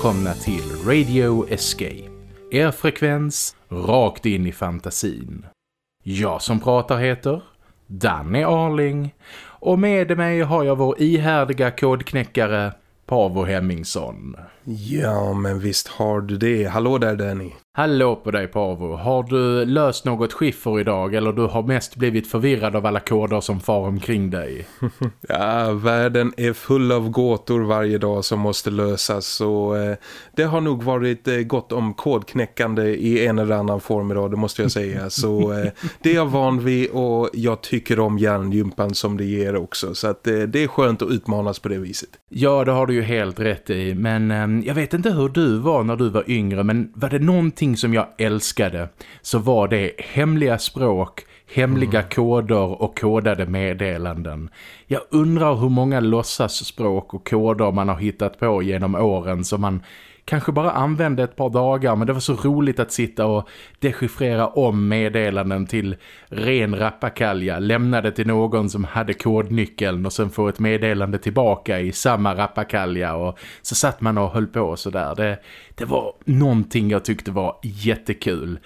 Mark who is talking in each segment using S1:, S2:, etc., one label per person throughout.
S1: Välkomna till Radio Escape. Er frekvens rakt in i fantasin. Jag som pratar heter Danny Arling och med mig har jag vår ihärdiga kodknäckare Pavo Hemmingsson.
S2: Ja, men visst har du det. Hallå där Danny.
S1: Hallå på dig Pavo. Har du löst något skiffer idag eller du har mest blivit förvirrad av alla koder som far omkring dig?
S2: ja, världen är full av gåtor varje dag som måste lösas så eh, det har nog varit eh, gott om kodknäckande i en eller annan form idag, det måste jag säga. Så eh, det är jag van vid och jag tycker om hjärngympan som det ger också så att eh, det är skönt att utmanas på det viset.
S1: Ja, det har du ju helt rätt i men ehm, jag vet inte hur du var när du var yngre men var det någonting som jag älskade så var det hemliga språk, hemliga mm. koder och kodade meddelanden. Jag undrar hur många låtsasspråk och koder man har hittat på genom åren som man kanske bara använde ett par dagar men det var så roligt att sitta och dechiffrera om meddelanden till ren rappakalja, lämna det till någon som hade kodnyckeln och sen få ett meddelande tillbaka i samma rappakalja och så satt man och höll på sådär. Det, det var någonting jag tyckte var jättekul.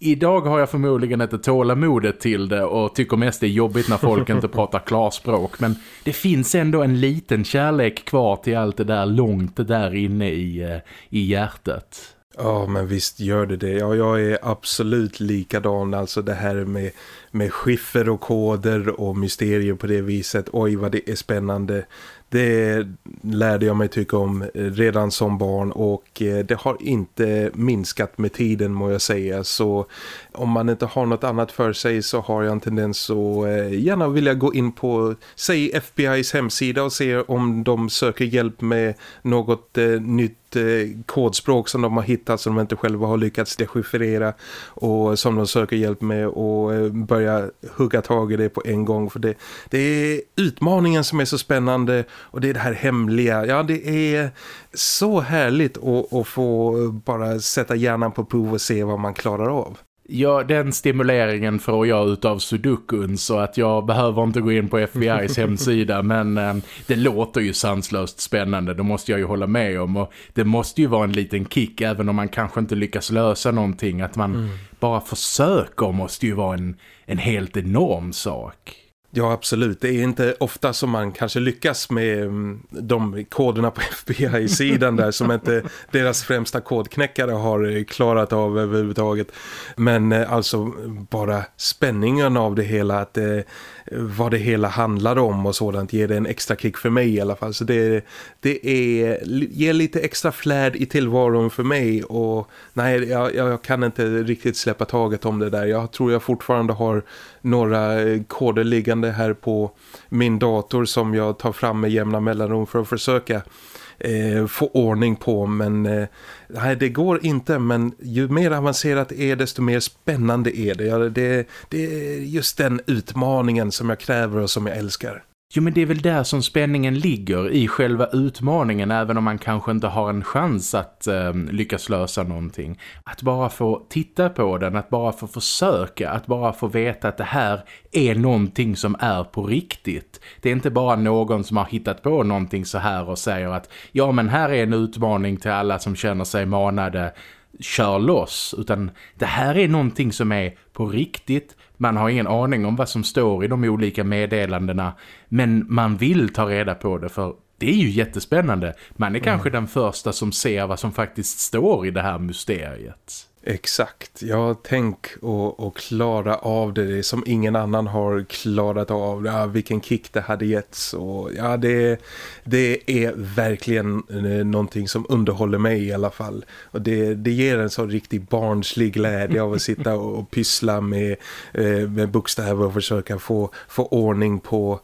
S1: Idag har jag förmodligen inte tålamodet till det och tycker mest det är jobbigt när folk inte pratar klarspråk. Men det finns ändå en liten kärlek kvar till allt det där långt där inne i, eh, i hjärtat.
S2: Ja, men visst gör det det. Ja, jag är absolut likadan. Alltså det här med, med skiffer och koder och mysterier på det viset. Oj, vad det är spännande det lärde jag mig tycka om eh, redan som barn och eh, det har inte minskat med tiden må jag säga. Så om man inte har något annat för sig så har jag en tendens att eh, gärna vilja gå in på säg FBI's hemsida och se om de söker hjälp med något nytt kodspråk som de har hittat som de inte själva har lyckats dechiffrera och som de söker hjälp med och börja hugga tag i det på en gång för det, det är utmaningen som är så spännande och det är det här hemliga. Ja, det är så härligt att, att få bara sätta hjärnan på prov och se vad man klarar av.
S1: Ja, den stimuleringen får jag utav Sudokun så att jag behöver inte gå in på FBI's hemsida men eh, det låter ju sanslöst spännande, det måste jag ju hålla med om och det måste ju vara en liten kick även om man kanske inte lyckas lösa någonting att man mm. bara försöker måste ju vara en, en helt enorm sak.
S2: Ja, absolut. Det är inte ofta som man kanske lyckas med mm, de koderna på FBI-sidan där som inte deras främsta kodknäckare har eh, klarat av överhuvudtaget. Men eh, alltså bara spänningen av det hela, att eh, vad det hela handlar om och sådant ger det en extra kick för mig i alla fall. Så det, det är, ger lite extra flärd i tillvaron för mig och nej, jag, jag kan inte riktigt släppa taget om det där. Jag tror jag fortfarande har några koder liggande här på min dator som jag tar fram med jämna mellanrum för att försöka eh, få ordning på men eh, nej, det går inte men ju mer avancerat det är desto mer spännande är det. Ja, det. Det är just den utmaningen som jag kräver och som jag älskar.
S1: Jo men det är väl där som spänningen ligger i själva utmaningen även om man kanske inte har en chans att eh, lyckas lösa någonting. Att bara få titta på den, att bara få försöka, att bara få veta att det här är någonting som är på riktigt. Det är inte bara någon som har hittat på någonting så här och säger att ja men här är en utmaning till alla som känner sig manade kör loss utan det här är någonting som är på riktigt man har ingen aning om vad som står i de olika meddelandena men man vill ta reda på det för det är ju jättespännande. Man är mm. kanske den första som ser vad som faktiskt står i det här mysteriet.
S2: Exakt, ja tänk att klara av det, det som ingen annan har klarat av, ja, vilken kick det hade getts. Och ja det, det är verkligen eh, någonting som underhåller mig i alla fall. Och det, det ger en så riktig barnslig glädje av att sitta och pyssla med, eh, med bokstäver och försöka få, få ordning på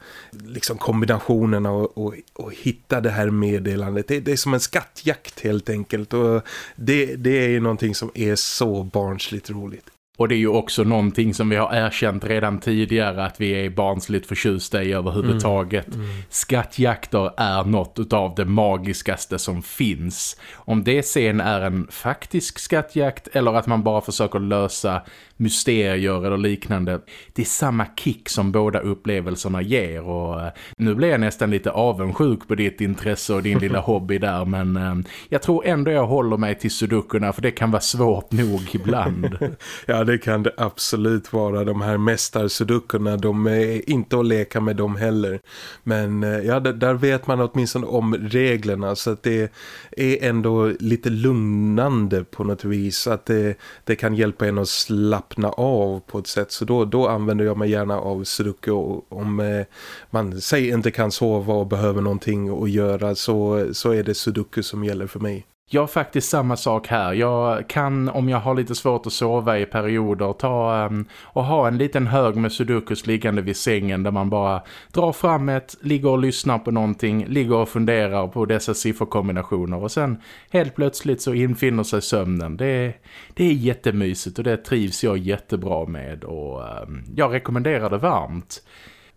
S2: liksom kombinationerna och, och, och hitta det här meddelandet, det, det, är som en skattjakt helt enkelt. Och det, det är ju någonting som är så barnsligt roligt.
S1: Och det är ju också någonting som vi har erkänt redan tidigare att vi är barnsligt förtjusta i överhuvudtaget. Mm. Mm. Skattjakter är något av det magiskaste som finns. Om det sen är en faktisk skattjakt eller att man bara försöker lösa mysterier eller liknande. Det är samma kick som båda upplevelserna ger och eh, nu blir jag nästan lite avundsjuk på ditt intresse och din lilla hobby där men eh, jag tror ändå jag håller mig till sudokurna för det kan vara svårt nog ibland.
S2: ja det kan det absolut vara. De här mästarsudokorna de är inte att leka med dem heller. Men eh, ja där vet man åtminstone om reglerna så att det är ändå lite lugnande på något vis att det, det kan hjälpa en att slappna av på ett sätt. Så då, då använder jag mig gärna av sudoku om eh, man säger inte kan sova och behöver någonting att göra så, så är det sudoku som gäller för mig.
S1: Jag har faktiskt samma sak här. Jag kan, om jag har lite svårt att sova i perioder, ta um, och ha en liten hög med sudokus liggande vid sängen där man bara drar fram ett, ligger och lyssnar på någonting, ligger och funderar på dessa sifferkombinationer och sen helt plötsligt så infinner sig sömnen. Det, det är jättemysigt och det trivs jag jättebra med och um, jag rekommenderar det varmt.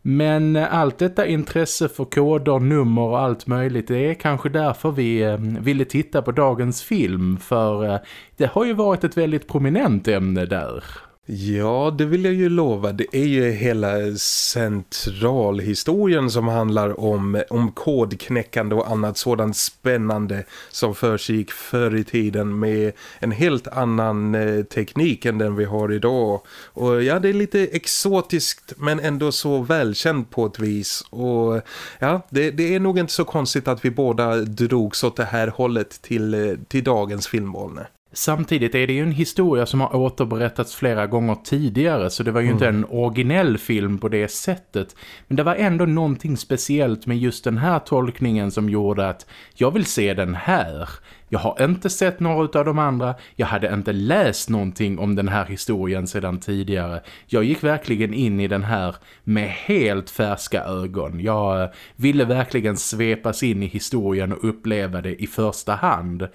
S1: Men eh, allt detta intresse för koder, nummer och allt möjligt det är kanske därför vi eh, ville titta på dagens film för eh, det har ju varit ett väldigt prominent ämne där.
S2: Ja, det vill jag ju lova. Det är ju hela centralhistorien som handlar om, om kodknäckande och annat sådant spännande som försiggick förr i tiden med en helt annan eh, teknik än den vi har idag. Och ja, det är lite exotiskt men ändå så välkänt på ett vis. Och ja, det, det är nog inte så konstigt att vi båda drogs åt det här hållet till, eh, till dagens filmvalne.
S1: Samtidigt är det ju en historia som har återberättats flera gånger tidigare så det var ju mm. inte en originell film på det sättet. Men det var ändå någonting speciellt med just den här tolkningen som gjorde att jag vill se den här. Jag har inte sett några av de andra, jag hade inte läst någonting om den här historien sedan tidigare. Jag gick verkligen in i den här med helt färska ögon. Jag ville verkligen svepas in i historien och uppleva det i första hand.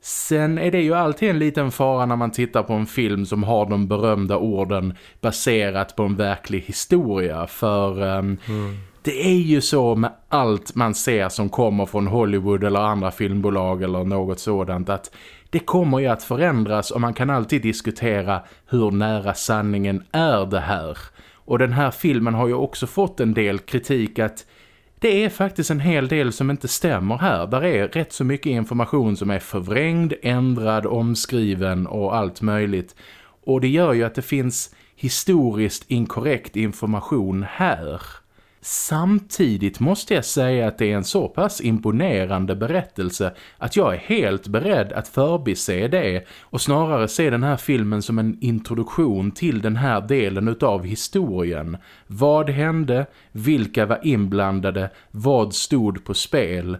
S1: Sen är det ju alltid en liten fara när man tittar på en film som har de berömda orden baserat på en verklig historia. För um, mm. det är ju så med allt man ser som kommer från Hollywood eller andra filmbolag eller något sådant att det kommer ju att förändras och man kan alltid diskutera hur nära sanningen är det här. Och den här filmen har ju också fått en del kritik att det är faktiskt en hel del som inte stämmer här. Där är rätt så mycket information som är förvrängd, ändrad, omskriven och allt möjligt. Och det gör ju att det finns historiskt inkorrekt information här. Samtidigt måste jag säga att det är en så pass imponerande berättelse att jag är helt beredd att förbise det och snarare se den här filmen som en introduktion till den här delen utav historien. Vad hände? Vilka var inblandade? Vad stod på spel?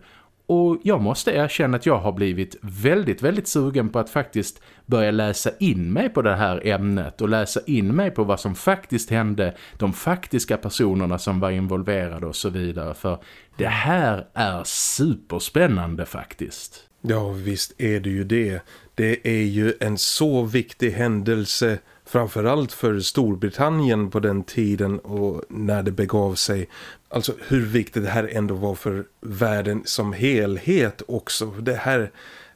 S1: Och jag måste erkänna att jag har blivit väldigt, väldigt sugen på att faktiskt börja läsa in mig på det här ämnet och läsa in mig på vad som faktiskt hände, de faktiska personerna som var involverade och så vidare. För det här är superspännande faktiskt.
S2: Ja, visst är det ju det. Det är ju en så viktig händelse framförallt för Storbritannien på den tiden och när det begav sig. Alltså hur viktigt det här ändå var för världen som helhet också. Det här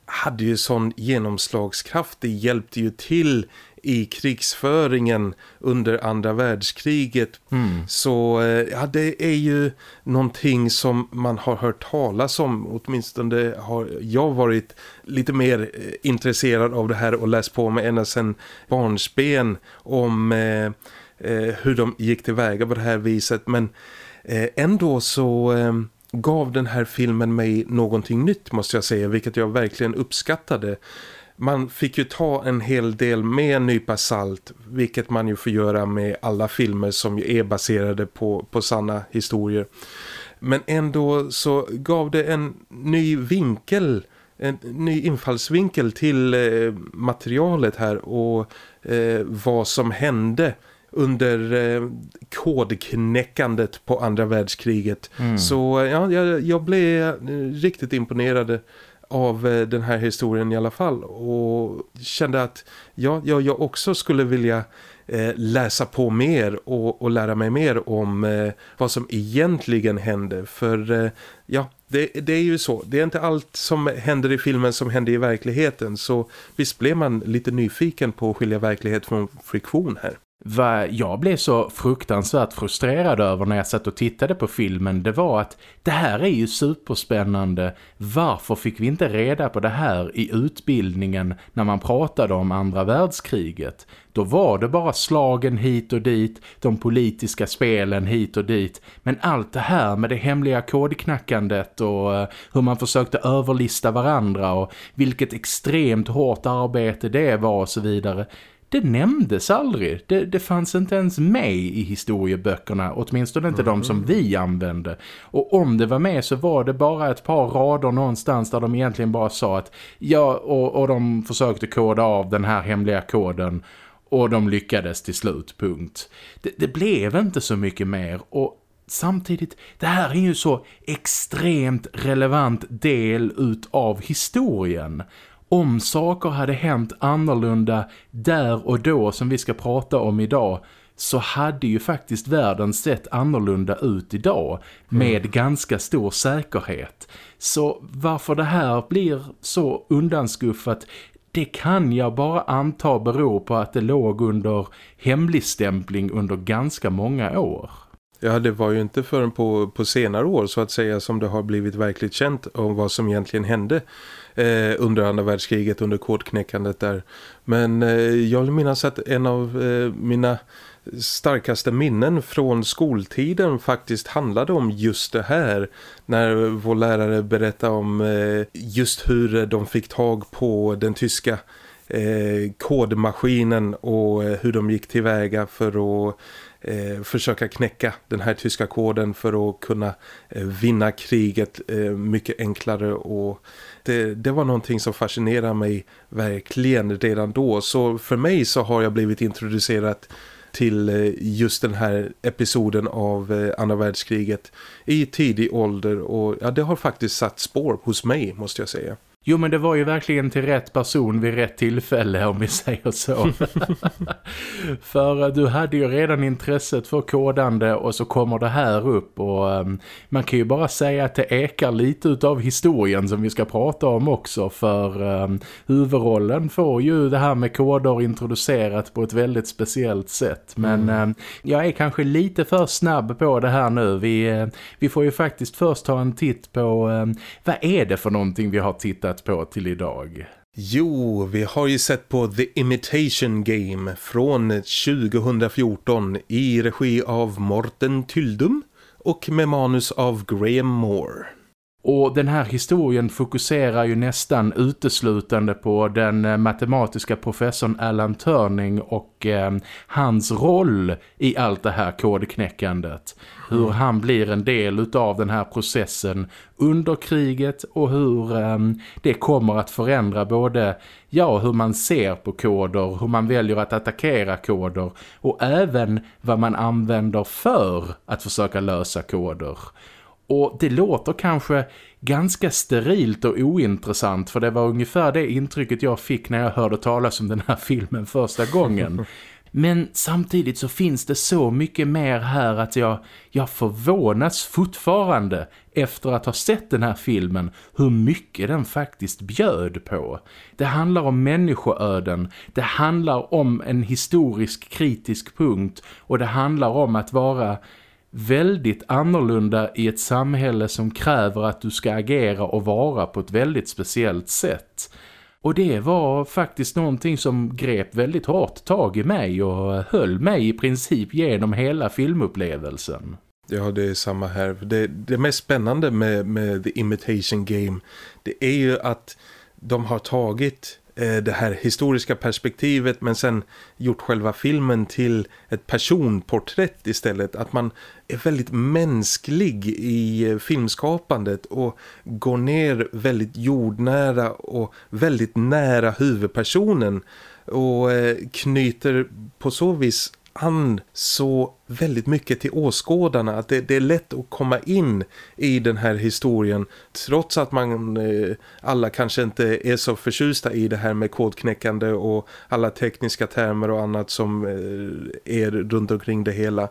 S2: hade ju sån genomslagskraft, det hjälpte ju till i krigsföringen under andra världskriget. Mm. Så eh, ja, det är ju någonting som man har hört talas om. Åtminstone har jag varit lite mer eh, intresserad av det här och läst på mig ända sedan barnsben om eh, eh, hur de gick tillväga på det här viset. Men Eh, ändå så ehm, gav den här filmen mig någonting nytt måste jag säga, vilket jag verkligen uppskattade man fick ju ta en hel del med en nypa salt vilket man ju får göra med alla filmer som ju är baserade på, på sanna historier. Men ändå så gav det en ny vinkel, en ny infallsvinkel till eh, materialet här och eh, vad som hände under eh, kodknäckandet på andra världskriget. Mm. Så ja, jag, jag blev eh, riktigt imponerad av eh, den här historien i alla fall och kände att ja, jag, jag också skulle vilja eh, läsa på mer och, och, lära mig mer om eh, vad som egentligen hände för eh, ja, det, det, är ju så. Det är inte allt som händer i filmen som händer i verkligheten så visst blev man lite nyfiken på att skilja verklighet från friktion här.
S1: Vad jag blev så fruktansvärt frustrerad över när jag satt och tittade på filmen det var att det här är ju superspännande. Varför fick vi inte reda på det här i utbildningen när man pratade om andra världskriget? Då var det bara slagen hit och dit, de politiska spelen hit och dit. Men allt det här med det hemliga kodknackandet och eh, hur man försökte överlista varandra och vilket extremt hårt arbete det var och så vidare det nämndes aldrig. Det, det fanns inte ens med i historieböckerna, åtminstone inte mm. de som vi använde. Och om det var med så var det bara ett par rader någonstans där de egentligen bara sa att ja, och, och de försökte koda av den här hemliga koden och de lyckades till slut, punkt. Det, det blev inte så mycket mer och Samtidigt, det här är ju så extremt relevant del utav historien om saker hade hänt annorlunda där och då som vi ska prata om idag så hade ju faktiskt världen sett annorlunda ut idag med mm. ganska stor säkerhet. Så varför det här blir så undanskuffat det kan jag bara anta beror på att det låg under hemligstämpling under ganska många år.
S2: Ja, det var ju inte förrän på, på senare år så att säga som det har blivit verkligt känt om vad som egentligen hände eh, under andra världskriget, under kodknäckandet där. Men eh, jag vill minnas att en av eh, mina starkaste minnen från skoltiden faktiskt handlade om just det här. När vår lärare berättade om eh, just hur de fick tag på den tyska eh, kodmaskinen och eh, hur de gick tillväga för att eh, försöka knäcka den här tyska koden för att kunna eh, vinna kriget eh, mycket enklare och det, det, var någonting som fascinerade mig verkligen redan då. Så för mig så har jag blivit introducerad till eh, just den här episoden av eh, andra världskriget i tidig ålder och ja, det har faktiskt satt spår hos mig måste jag säga.
S1: Jo men det var ju verkligen till rätt person vid rätt tillfälle om vi säger så. för uh, du hade ju redan intresset för kodande och så kommer det här upp och um, man kan ju bara säga att det ekar lite utav historien som vi ska prata om också för um, huvudrollen får ju det här med koder introducerat på ett väldigt speciellt sätt. Men mm. um, jag är kanske lite för snabb på det här nu. Vi, uh, vi får ju faktiskt först ta en titt på vad är det för någonting vi har tittat tittat på till idag?
S2: Jo, vi har ju sett på The Imitation Game från 2014 i regi av Morten Tyldum och med manus av Graham Moore.
S1: Och den här historien fokuserar ju nästan uteslutande på den eh, matematiska professorn Alan Turning och eh, hans roll i allt det här kodknäckandet. Hur mm. han blir en del av den här processen under kriget och hur eh, det kommer att förändra både ja, hur man ser på koder, hur man väljer att attackera koder och även vad man använder för att försöka lösa koder. Och det låter kanske ganska sterilt och ointressant för det var ungefär det intrycket jag fick när jag hörde talas om den här filmen första gången. Men samtidigt så finns det så mycket mer här att jag, jag förvånas fortfarande efter att ha sett den här filmen hur mycket den faktiskt bjöd på. Det handlar om människoöden, det handlar om en historisk kritisk punkt och det handlar om att vara väldigt annorlunda i ett samhälle som kräver att du ska agera och vara på ett väldigt speciellt sätt. Och det var faktiskt någonting som grep väldigt hårt tag i mig och höll mig i princip genom hela filmupplevelsen.
S2: Ja, det är samma här. Det, det mest spännande med, med The Imitation Game det är ju att de har tagit Eh, det här historiska perspektivet men sen gjort själva filmen till ett personporträtt istället. Att man är väldigt mänsklig i eh, filmskapandet och går ner väldigt jordnära och väldigt nära huvudpersonen och eh, knyter på så vis an så väldigt mycket till åskådarna att det, det, är lätt att komma in i den här historien trots att man eh, alla kanske inte är så förtjusta i det här med kodknäckande och alla tekniska termer och annat som eh, är runt omkring det hela.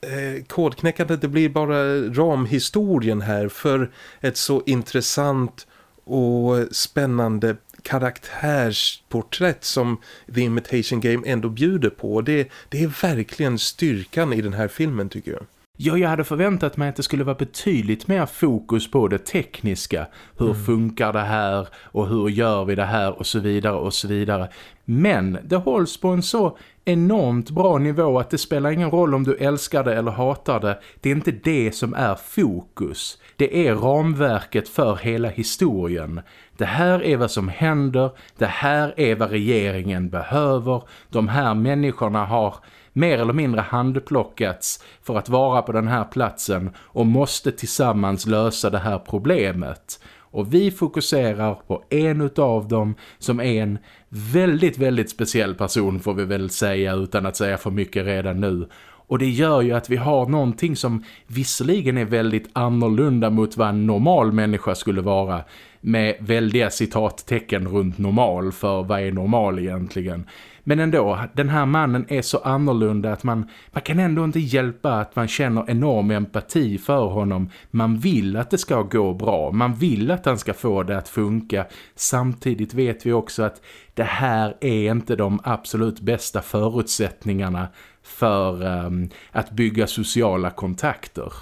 S2: Eh, kodknäckandet det blir bara ramhistorien här för ett så intressant och spännande karaktärsporträtt som The Imitation Game ändå bjuder på. Det, det är verkligen styrkan i den här filmen tycker jag.
S1: Ja, jag hade förväntat mig att det skulle vara betydligt mer fokus på det tekniska. Hur mm. funkar det här och hur gör vi det här och så vidare och så vidare. Men det hålls på en så enormt bra nivå att det spelar ingen roll om du älskar det eller hatar det. Det är inte det som är fokus. Det är ramverket för hela historien. Det här är vad som händer, det här är vad regeringen behöver. De här människorna har mer eller mindre handplockats för att vara på den här platsen och måste tillsammans lösa det här problemet. Och vi fokuserar på en av dem som är en väldigt, väldigt speciell person får vi väl säga utan att säga för mycket redan nu. Och det gör ju att vi har någonting som visserligen är väldigt annorlunda mot vad en normal människa skulle vara med väldiga citattecken runt normal för vad är normal egentligen. Men ändå, den här mannen är så annorlunda att man, man kan ändå inte hjälpa att man känner enorm empati för honom. Man vill att det ska gå bra, man vill att han ska få det att funka. Samtidigt vet vi också att det här är inte de absolut bästa förutsättningarna för um, att bygga sociala kontakter.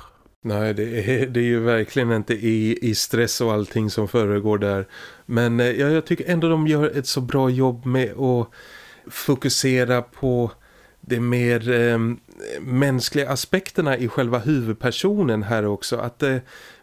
S2: Nej, det är, det är ju verkligen inte i, i stress och allting som föregår där. Men eh, ja, jag tycker ändå de gör ett så bra jobb med att fokusera på de mer eh, mänskliga aspekterna i själva huvudpersonen här också. Att eh,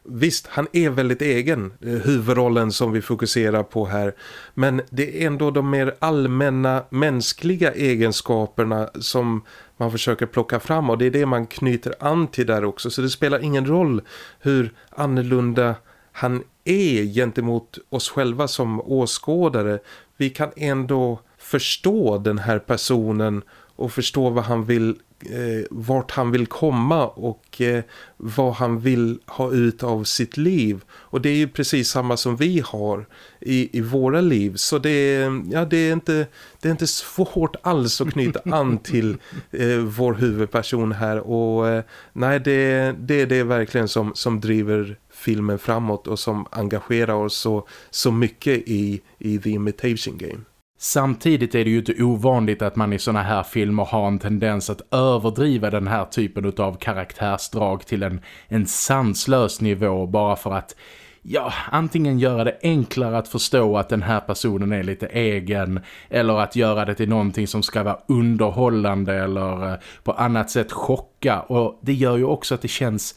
S2: visst, han är väldigt egen, eh, huvudrollen som vi fokuserar på här. Men det är ändå de mer allmänna mänskliga egenskaperna som man försöker plocka fram. Och det är det man knyter an till där också. Så det spelar ingen roll hur annorlunda han är gentemot oss själva som åskådare. Vi kan ändå förstå den här personen och förstå vad han vill eh, vart han vill komma och eh, vad han vill ha ut av sitt liv. Och det är ju precis samma som vi har i, i våra liv. Så det är, ja, det, är inte, det är inte svårt alls att knyta an till eh, vår huvudperson här. Och eh, nej, det, det är det verkligen som, som driver filmen framåt och som engagerar oss så, så mycket i, i The Imitation Game.
S1: Samtidigt är det ju inte ovanligt att man i såna här filmer har en tendens att överdriva den här typen av karaktärsdrag till en, en sanslös nivå bara för att ja, antingen göra det enklare att förstå att den här personen är lite egen eller att göra det till någonting som ska vara underhållande eller eh, på annat sätt chocka. Och det gör ju också att det känns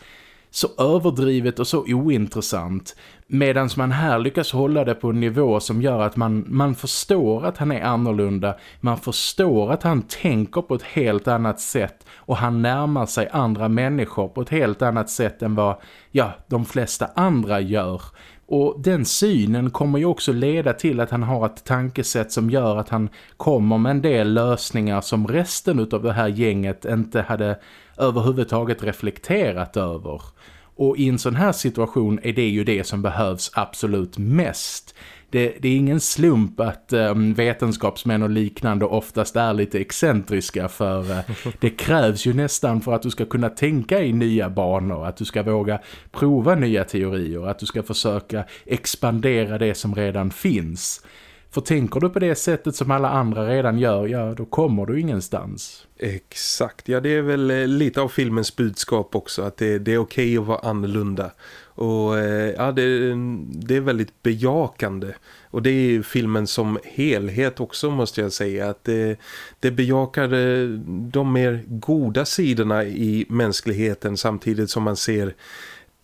S1: så överdrivet och så ointressant. Medan man här lyckas hålla det på en nivå som gör att man, man förstår att han är annorlunda. Man förstår att han tänker på ett helt annat sätt. Och han närmar sig andra människor på ett helt annat sätt än vad ja, de flesta andra gör. Och den synen kommer ju också leda till att han har ett tankesätt som gör att han kommer med en del lösningar som resten av det här gänget inte hade överhuvudtaget reflekterat över. Och i en sån här situation är det ju det som behövs absolut mest. Det, det är ingen slump att um, vetenskapsmän och liknande oftast är lite excentriska för uh, det krävs ju nästan för att du ska kunna tänka i nya banor, att du ska våga prova nya teorier, att du ska försöka expandera det som redan finns. För tänker du på det sättet som alla andra redan gör, ja då kommer du ingenstans.
S2: Exakt, ja det är väl eh, lite av filmens budskap också att det, det är okej okay att vara annorlunda. Och eh, ja, det, det är väldigt bejakande. Och det är filmen som helhet också måste jag säga. Att det, det bejakar de mer goda sidorna i mänskligheten samtidigt som man ser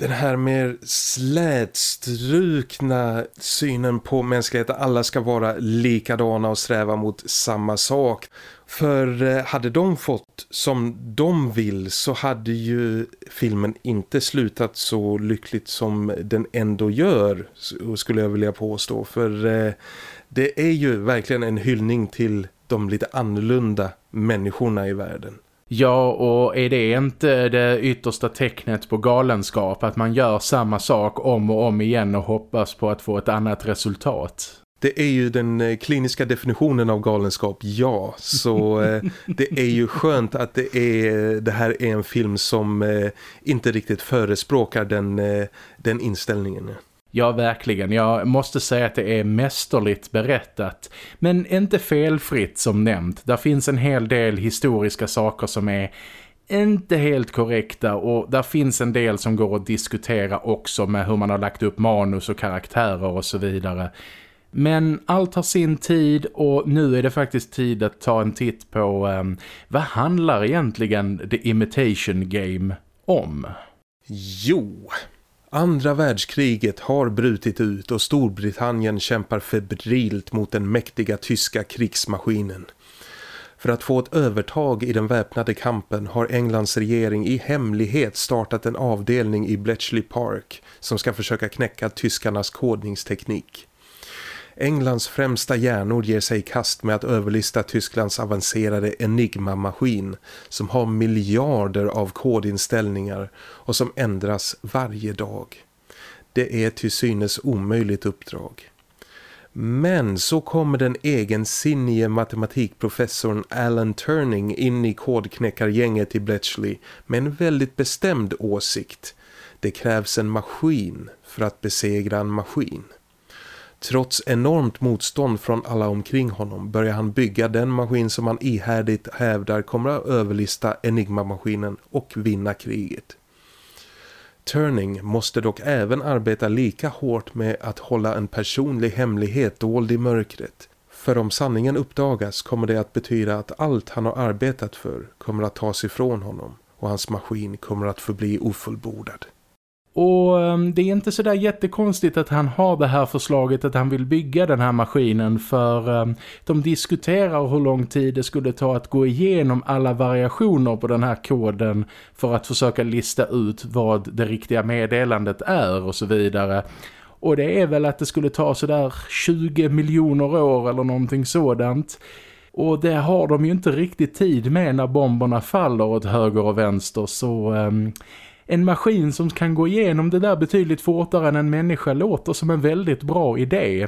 S2: den här mer slätstrukna synen på mänskligheten. Alla ska vara likadana och sträva mot samma sak. För eh, hade de fått som de vill så hade ju filmen inte slutat så lyckligt som den ändå gör skulle jag vilja påstå. För eh, det är ju verkligen en hyllning till de lite annorlunda människorna i världen.
S1: Ja, och är det inte det yttersta tecknet på galenskap att man gör samma sak om och om igen och hoppas på att få ett annat resultat?
S2: Det är ju den eh, kliniska definitionen av galenskap, ja. Så eh, det är ju skönt att det, är, det här är en film som eh, inte riktigt förespråkar den, eh, den inställningen.
S1: Ja, verkligen. Jag måste säga att det är mästerligt berättat. Men inte felfritt som nämnt. Där finns en hel del historiska saker som är inte helt korrekta och där finns en del som går att diskutera också med hur man har lagt upp manus och karaktärer och så vidare. Men allt har sin tid och nu är det faktiskt tid att ta en titt på um, vad handlar egentligen The Imitation Game om?
S2: Jo, andra världskriget har brutit ut och Storbritannien kämpar febrilt mot den mäktiga tyska krigsmaskinen. För att få ett övertag i den väpnade kampen har Englands regering i hemlighet startat en avdelning i Bletchley Park som ska försöka knäcka tyskarnas kodningsteknik. Englands främsta hjärnor ger sig i kast med att överlista Tysklands avancerade Enigma-maskin som har miljarder av kodinställningar och som ändras varje dag. Det är till synes omöjligt uppdrag. Men så kommer den egensinnige matematikprofessorn Alan Turning in i kodknäckargänget i Bletchley med en väldigt bestämd åsikt. Det krävs en maskin för att besegra en maskin. Trots enormt motstånd från alla omkring honom börjar han bygga den maskin som han ihärdigt hävdar kommer att överlista Enigma-maskinen och vinna kriget. Turning måste dock även arbeta lika hårt med att hålla en personlig hemlighet dold i mörkret. För om sanningen uppdagas kommer det att betyda att allt han har arbetat för kommer att tas ifrån honom och hans maskin kommer att förbli ofullbordad.
S1: Och ehm, det är inte sådär jättekonstigt att han har det här förslaget att han vill bygga den här maskinen för ehm, de diskuterar hur lång tid det skulle ta att gå igenom alla variationer på den här koden för att försöka lista ut vad det riktiga meddelandet är och så vidare. Och det är väl att det skulle ta sådär 20 miljoner år eller någonting sådant. Och det har de ju inte riktigt tid med när bomberna faller åt höger och vänster så... Um, en maskin som kan gå igenom det där betydligt fortare än en människa låter som en väldigt bra idé.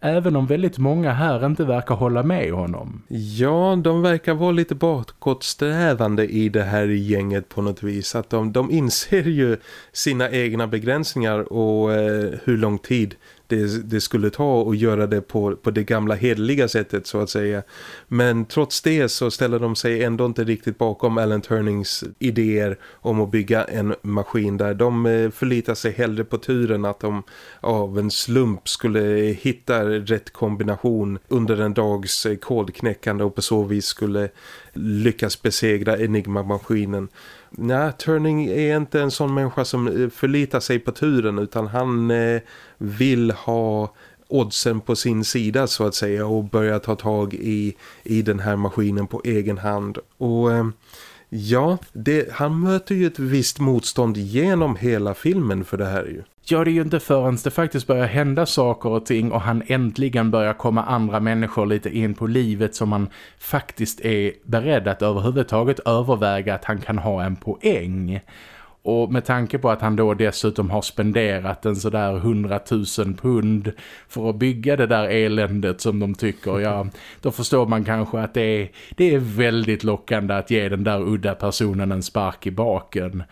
S1: Även om väldigt många här inte verkar hålla med honom.
S2: Ja, de verkar vara lite bakåtsträvande i det här gänget på något vis. Att de, de inser ju sina egna begränsningar och eh, hur lång tid det, det, skulle ta att göra det på, på det gamla hedliga sättet så att säga. Men trots det så ställer de sig ändå inte riktigt bakom Alan Turnings idéer om att bygga en maskin där. De eh, förlitar sig hellre på turen att de av en slump skulle hitta rätt kombination under en dags eh, kodknäckande och på så vis skulle lyckas besegra Enigma-maskinen. Nej, Turning är inte en sån människa som eh, förlitar sig på turen utan han eh, vill ha oddsen på sin sida så att säga och börja ta tag i, i den här maskinen på egen hand. Och eh, ja, det, han möter ju ett visst motstånd genom hela filmen för det här ju.
S1: Ja, det är ju inte förrän det faktiskt börjar hända saker och ting och han äntligen börjar komma andra människor lite in på livet som man faktiskt är beredd att överhuvudtaget överväga att han kan ha en poäng. Och med tanke på att han då dessutom har spenderat en sådär hundratusen pund för att bygga det där eländet som de tycker, ja, då förstår man kanske att det är, det är väldigt lockande att ge den där udda personen en spark i baken.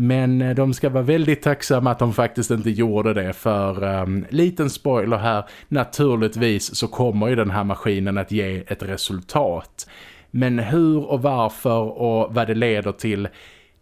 S1: Men eh, de ska vara väldigt tacksamma att de faktiskt inte gjorde det för um, liten spoiler här, naturligtvis så kommer ju den här maskinen att ge ett resultat. Men hur och varför och vad det leder till,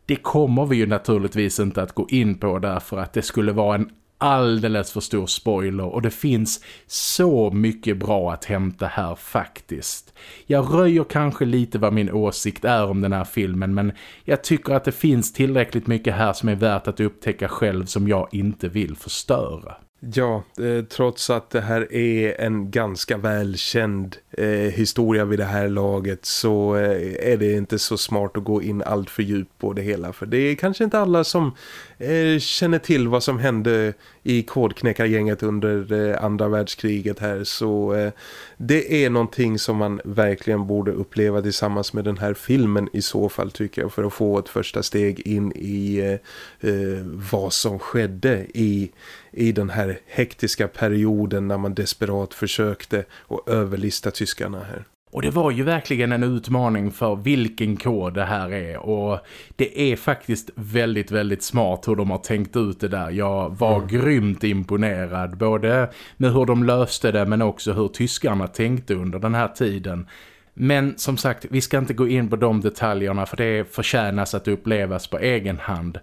S1: det kommer vi ju naturligtvis inte att gå in på därför att det skulle vara en alldeles för stor spoiler och det finns så mycket bra att hämta här faktiskt. Jag röjer kanske lite vad min åsikt är om den här filmen men jag tycker att det finns tillräckligt mycket här som är värt att upptäcka själv som jag inte vill förstöra.
S2: Ja, eh, trots att det här är en ganska välkänd eh, historia vid det här laget så eh, är det inte så smart att gå in allt för djupt på det hela. För det är kanske inte alla som eh, känner till vad som hände i kodknäckargänget under eh, andra världskriget här. Så eh, det är någonting som man verkligen borde uppleva tillsammans med den här filmen i så fall tycker jag. För att få ett första steg in i eh, eh, vad som skedde i, i den här hektiska perioden när man desperat försökte att överlista tyskarna här.
S1: Och det var ju verkligen en utmaning för vilken kod det här är och det är faktiskt väldigt, väldigt smart hur de har tänkt ut det där. Jag var mm. grymt imponerad både med hur de löste det men också hur tyskarna tänkte under den här tiden. Men som sagt, vi ska inte gå in på de detaljerna för det förtjänas att upplevas på egen hand.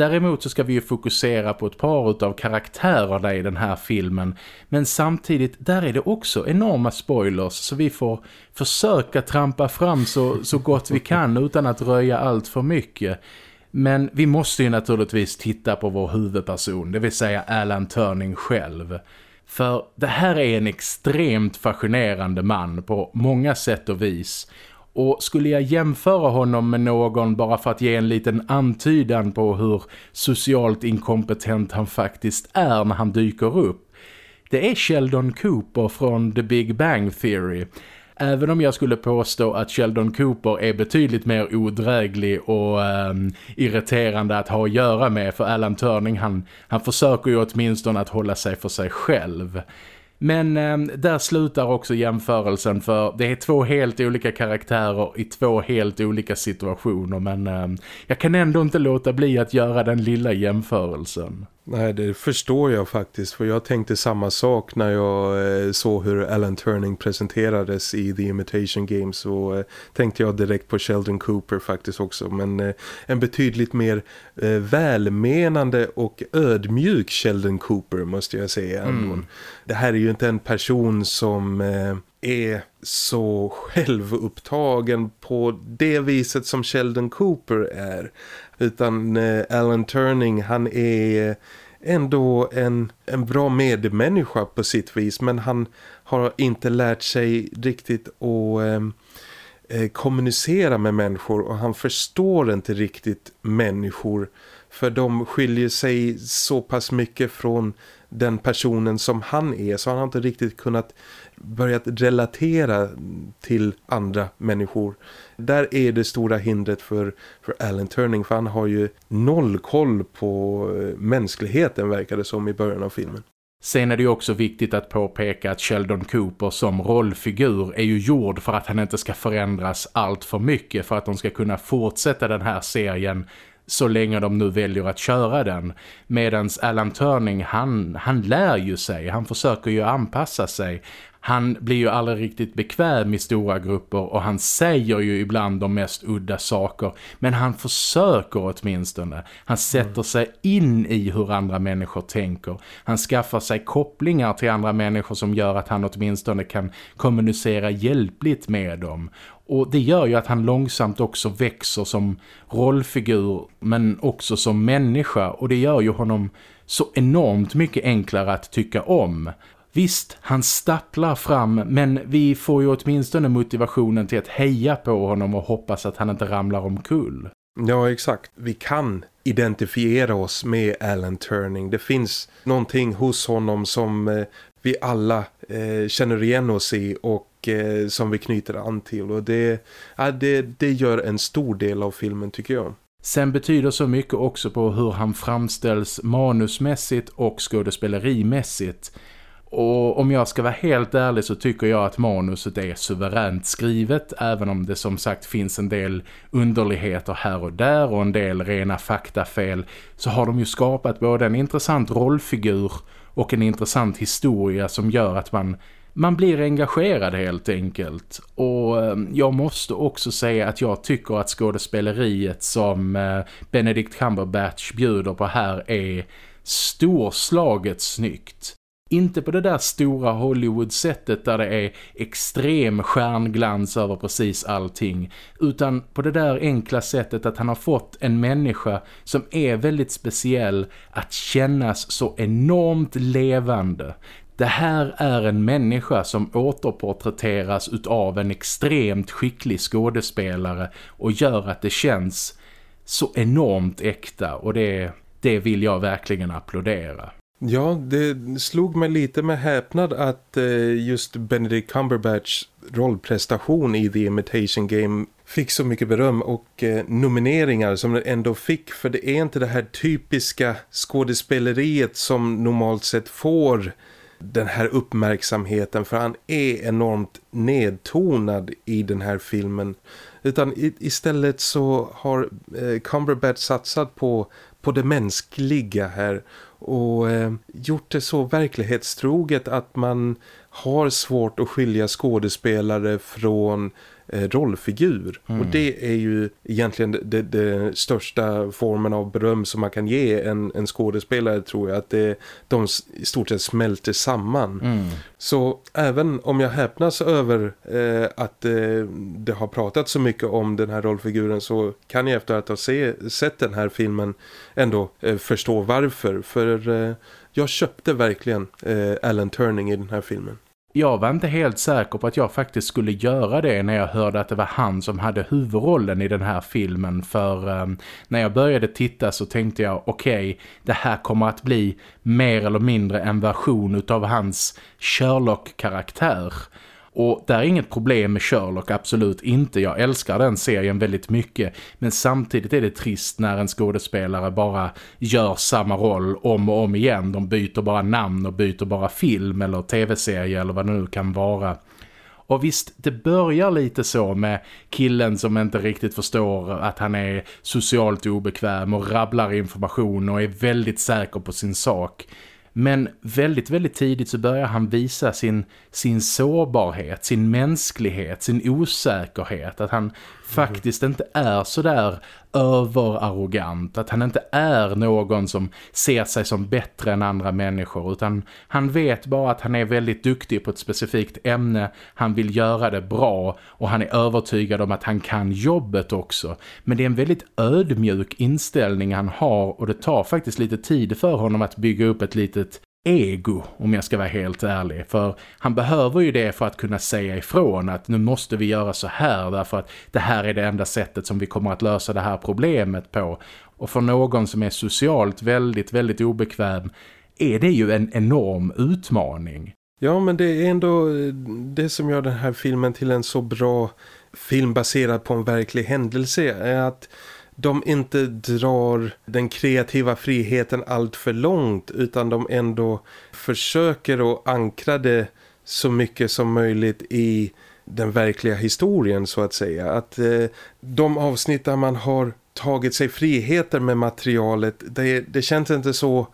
S1: Däremot så ska vi ju fokusera på ett par av karaktärerna i den här filmen. Men samtidigt, där är det också enorma spoilers så vi får försöka trampa fram så, så gott vi kan utan att röja allt för mycket. Men vi måste ju naturligtvis titta på vår huvudperson, det vill säga Alan Turning själv. För det här är en extremt fascinerande man på många sätt och vis. Och skulle jag jämföra honom med någon bara för att ge en liten antydan på hur socialt inkompetent han faktiskt är när han dyker upp. Det är Sheldon Cooper från The Big Bang Theory. Även om jag skulle påstå att Sheldon Cooper är betydligt mer odräglig och eh, irriterande att ha att göra med för Alan Turning han, han försöker ju åtminstone att hålla sig för sig själv. Men eh, där slutar också jämförelsen för det är två helt olika karaktärer i två helt olika situationer men eh, jag kan ändå inte låta bli att göra den lilla jämförelsen.
S2: Nej, det förstår jag faktiskt. För jag tänkte samma sak när jag eh, såg hur Alan Turning presenterades i The Imitation Game. Så eh, tänkte jag direkt på Sheldon Cooper faktiskt också. Men eh, en betydligt mer välmenande och ödmjuk Sheldon Cooper måste jag säga. Mm. Det här är ju inte en person som är så självupptagen på det viset som Sheldon Cooper är. Utan eh, Alan Turning han är eh, ändå en, en bra medmänniska på sitt vis. Men han har inte lärt sig riktigt att eh, eh, kommunicera med människor. Och han förstår inte riktigt människor. För de skiljer sig så pass mycket från den personen som han är. Så han har inte riktigt kunnat börjat relatera till andra människor. Där är det stora hindret för, för Alan Turning för han har ju noll koll på eh, mänskligheten verkar det som i början av filmen.
S1: Sen är det ju också viktigt att påpeka att Sheldon Cooper som rollfigur är ju gjord för att han inte ska förändras allt för mycket för att de ska kunna fortsätta den här serien så länge de nu väljer att köra den. Medan Alan Turning, han, han lär ju sig, han försöker ju anpassa sig. Han blir ju aldrig riktigt bekväm i stora grupper och han säger ju ibland de mest udda saker. Men han försöker åtminstone. Han sätter sig in i hur andra människor tänker. Han skaffar sig kopplingar till andra människor som gör att han åtminstone kan kommunicera hjälpligt med dem. Och det gör ju att han långsamt också växer som rollfigur men också som människa. Och det gör ju honom så enormt mycket enklare att tycka om. Visst, han stapplar fram men vi får ju åtminstone motivationen till att heja på honom och hoppas att han inte ramlar omkull.
S2: Ja, exakt. Vi kan identifiera oss med Alan Turning. Det finns någonting hos honom som eh, vi alla eh, känner igen oss i och eh, som vi knyter an till. Och det, ja, det, det gör en stor del av filmen tycker jag.
S1: Sen betyder så mycket också på hur han framställs manusmässigt och skådespelerimässigt. Och om jag ska vara helt ärlig så tycker jag att manuset är suveränt skrivet även om det som sagt finns en del underligheter här och där och en del rena faktafel så har de ju skapat både en intressant rollfigur och en intressant historia som gör att man, man blir engagerad helt enkelt. Och eh, jag måste också säga att jag tycker att skådespeleriet som eh, Benedict Cumberbatch bjuder på här är storslaget snyggt. Inte på det där stora Hollywood-sättet där det är extrem stjärnglans över precis allting. Utan på det där enkla sättet att han har fått en människa som är väldigt speciell att kännas så enormt levande. Det här är en människa som återporträtteras utav en extremt skicklig skådespelare och gör att det känns så enormt äkta och det, det vill jag verkligen applådera.
S2: Ja, det slog mig lite med häpnad att eh, just Benedict Cumberbatchs rollprestation i The Imitation Game fick så mycket beröm och eh, nomineringar som den ändå fick. För det är inte det här typiska skådespeleriet som normalt sett får den här uppmärksamheten för han är enormt nedtonad i den här filmen. Utan istället så har eh, Cumberbatch satsat på, på det mänskliga här och eh, gjort det så verklighetstroget att man har svårt att skilja skådespelare från Eh, rollfigur. Mm. Och det är ju egentligen den största formen av beröm som man kan ge en, en skådespelare tror jag. Att det, de i stort sett smälter samman. Mm. Så även om jag häpnas över eh, att eh, det har pratat så mycket om den här rollfiguren så kan jag efter att ha se, sett den här filmen ändå eh, förstå varför. För eh, jag köpte verkligen eh, Alan Turning i den här filmen.
S1: Jag var inte helt säker på att jag faktiskt skulle göra det när jag hörde att det var han som hade huvudrollen i den här filmen. För um, när jag började titta så tänkte jag, okej, okay, det här kommer att bli mer eller mindre en version av hans Sherlock-karaktär. Och det är inget problem med Sherlock, absolut inte. Jag älskar den serien väldigt mycket. Men samtidigt är det trist när en skådespelare bara gör samma roll om och om igen. De byter bara namn och byter bara film eller tv-serie eller vad det nu kan vara. Och visst, det börjar lite så med killen som inte riktigt förstår att han är socialt obekväm och rabblar information och är väldigt säker på sin sak. Men väldigt, väldigt tidigt så börjar han visa sin, sin sårbarhet, sin mänsklighet, sin osäkerhet. Att han faktiskt inte är så där överarrogant. Att han inte är någon som ser sig som bättre än andra människor. Utan han vet bara att han är väldigt duktig på ett specifikt ämne. Han vill göra det bra och han är övertygad om att han kan jobbet också. Men det är en väldigt ödmjuk inställning han har och det tar faktiskt lite tid för honom att bygga upp ett litet ego om jag ska vara helt ärlig. För han behöver ju det för att kunna säga ifrån att nu måste vi göra så här därför att det här är det enda sättet som vi kommer att lösa det här problemet på. Och för någon som är socialt väldigt, väldigt obekväm är det ju en enorm utmaning.
S2: Ja men det är ändå eh, det som gör den här filmen till en så bra film baserad på en verklig händelse är att de inte drar den kreativa friheten allt för långt utan de ändå försöker att ankra det så mycket som möjligt i den verkliga historien så att säga. Att eh, de avsnitt där man har tagit sig friheter med materialet, det, det känns inte så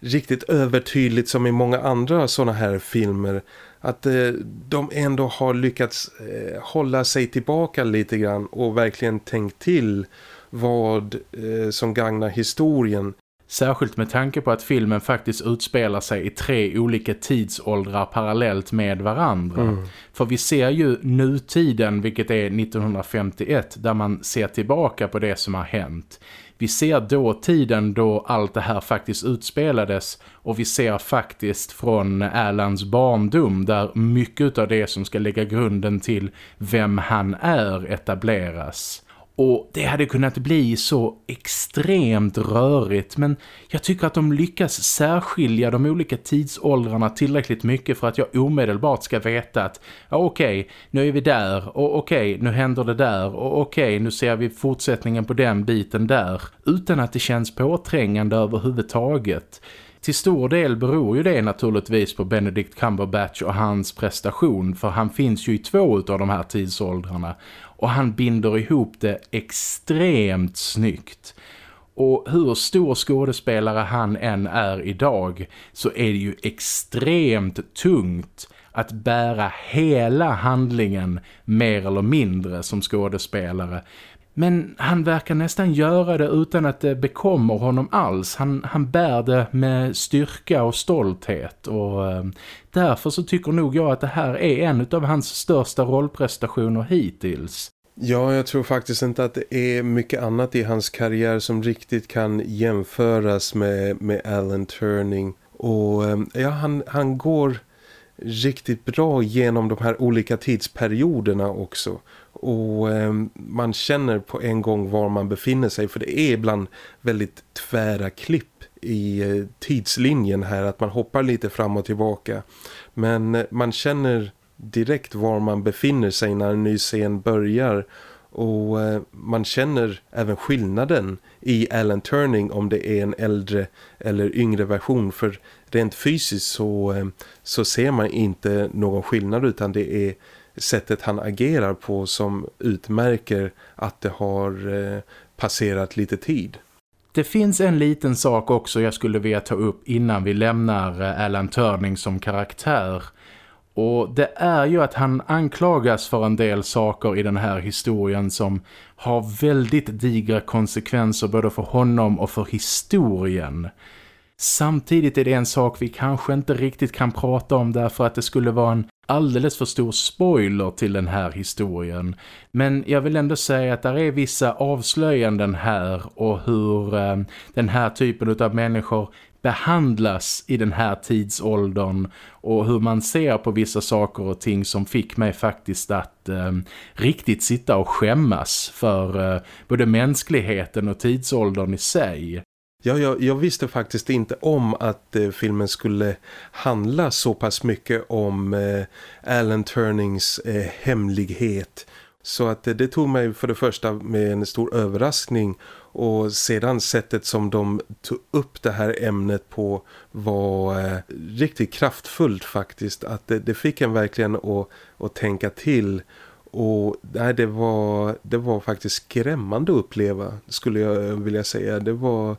S2: riktigt övertydligt som i många andra sådana här filmer. Att eh, de ändå har lyckats eh, hålla sig tillbaka lite grann och verkligen tänkt till vad eh, som gagnar historien.
S1: Särskilt med tanke på att filmen faktiskt utspelar sig i tre olika tidsåldrar parallellt med varandra. Mm. För vi ser ju nutiden, vilket är 1951, där man ser tillbaka på det som har hänt. Vi ser dåtiden då allt det här faktiskt utspelades och vi ser faktiskt från Alans barndom där mycket av det som ska lägga grunden till vem han är etableras. Och det hade kunnat bli så extremt rörigt men jag tycker att de lyckas särskilja de olika tidsåldrarna tillräckligt mycket för att jag omedelbart ska veta att ja, okej, okay, nu är vi där och okej, okay, nu händer det där och okej, okay, nu ser vi fortsättningen på den biten där utan att det känns påträngande överhuvudtaget. Till stor del beror ju det naturligtvis på Benedict Cumberbatch och hans prestation för han finns ju i två av de här tidsåldrarna och han binder ihop det extremt snyggt. Och hur stor skådespelare han än är idag så är det ju extremt tungt att bära hela handlingen mer eller mindre som skådespelare. Men han verkar nästan göra det utan att det bekommer honom alls. Han, han bär det med styrka och stolthet och eh, därför så tycker nog jag att det här är en av hans största rollprestationer hittills.
S2: Ja, jag tror faktiskt inte att det är mycket annat i hans karriär som riktigt kan jämföras med, med Alan Turning. Och eh, ja, han, han går riktigt bra genom de här olika tidsperioderna också. Och eh, man känner på en gång var man befinner sig för det är ibland väldigt tvära klipp i eh, tidslinjen här att man hoppar lite fram och tillbaka. Men eh, man känner direkt var man befinner sig när en ny scen börjar och man känner även skillnaden i Alan Turning om det är en äldre eller yngre version för rent fysiskt så, så ser man inte någon skillnad utan det är sättet han agerar på som utmärker att det har eh, passerat lite tid.
S1: Det finns en liten sak också jag skulle vilja ta upp innan vi lämnar eh, Alan Turning som karaktär- och det är ju att han anklagas för en del saker i den här historien som har väldigt digra konsekvenser både för honom och för historien. Samtidigt är det en sak vi kanske inte riktigt kan prata om därför att det skulle vara en alldeles för stor spoiler till den här historien. Men jag vill ändå säga att det är vissa avslöjanden här och hur eh, den här typen av människor behandlas i den här tidsåldern och hur man ser på vissa saker och ting som fick mig faktiskt att eh, riktigt sitta och skämmas för eh, både mänskligheten och tidsåldern i sig.
S2: Ja, jag, jag visste faktiskt inte om att eh, filmen skulle handla så pass mycket om eh, Alan Turnings eh, hemlighet. Så att eh, det tog mig för det första med en stor överraskning och sedan sättet som de tog upp det här ämnet på var eh, riktigt kraftfullt faktiskt. Att det, det fick en verkligen att, att tänka till och nej, det, var, det var faktiskt skrämmande att uppleva skulle jag vilja säga. Det var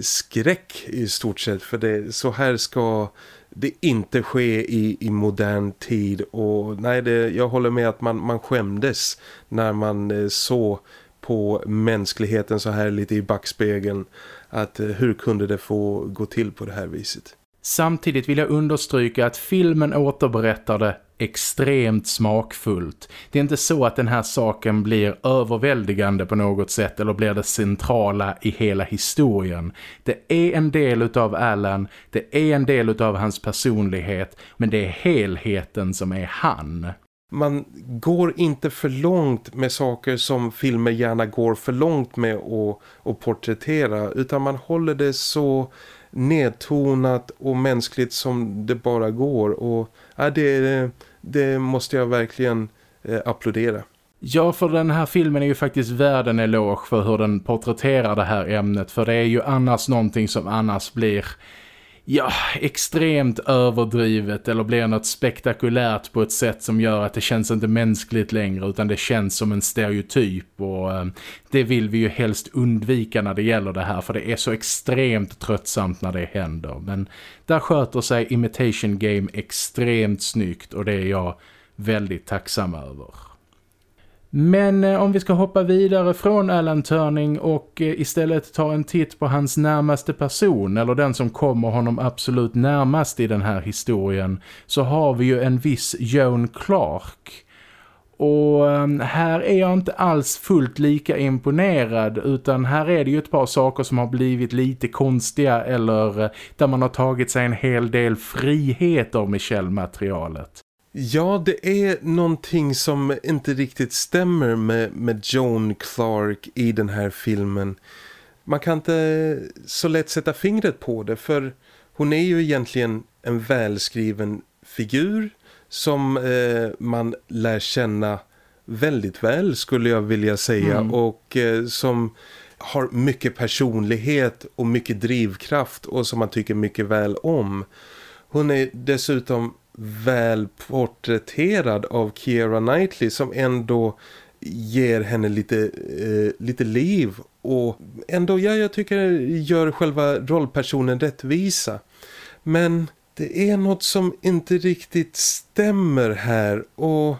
S2: skräck i stort sett för det, så här ska det inte ske i, i modern tid. Och nej, det, jag håller med att man, man skämdes när man eh, såg på mänskligheten så här lite i backspegeln. Att eh, hur kunde det få gå till på det här viset?
S1: Samtidigt vill jag understryka att filmen återberättade extremt smakfullt. Det är inte så att den här saken blir överväldigande på något sätt eller blir det centrala i hela historien. Det är en del utav Alan, det är en del utav hans personlighet, men det är helheten som är han
S2: man går inte för långt med saker som filmer gärna går för långt med att, att porträttera utan man håller det så nedtonat och mänskligt som det bara går och ja, det, är det måste jag verkligen eh, applådera.
S1: Ja, för den här filmen är ju faktiskt värd en eloge för hur den porträtterar det här ämnet. För det är ju annars någonting som annars blir ja, extremt överdrivet eller blir något spektakulärt på ett sätt som gör att det känns inte mänskligt längre utan det känns som en stereotyp och eh, det vill vi ju helst undvika när det gäller det här för det är så extremt tröttsamt när det händer men där sköter sig Imitation Game extremt snyggt och det är jag väldigt tacksam över. Men eh, om vi ska hoppa vidare från Alan Turning och eh, istället ta en titt på hans närmaste person eller den som kommer honom absolut närmast i den här historien så har vi ju en viss Joan Clark. Och ehm, här är jag inte alls fullt lika imponerad utan här är det ju ett par saker som har blivit lite konstiga eller eh, där man har tagit sig en hel del friheter med källmaterialet.
S2: Ja, det är någonting som inte riktigt stämmer med, med Joan Clark i den här filmen. Man kan inte så lätt sätta fingret på det för hon är ju egentligen en välskriven figur som eh, man lär känna väldigt väl skulle jag vilja säga mm. och eh, som har mycket personlighet och mycket drivkraft och som man tycker mycket väl om. Hon är dessutom väl porträtterad av Keira Knightley som ändå ger henne lite, eh, lite liv och ändå, ja, jag tycker gör själva rollpersonen rättvisa. Men det är något som inte riktigt stämmer här och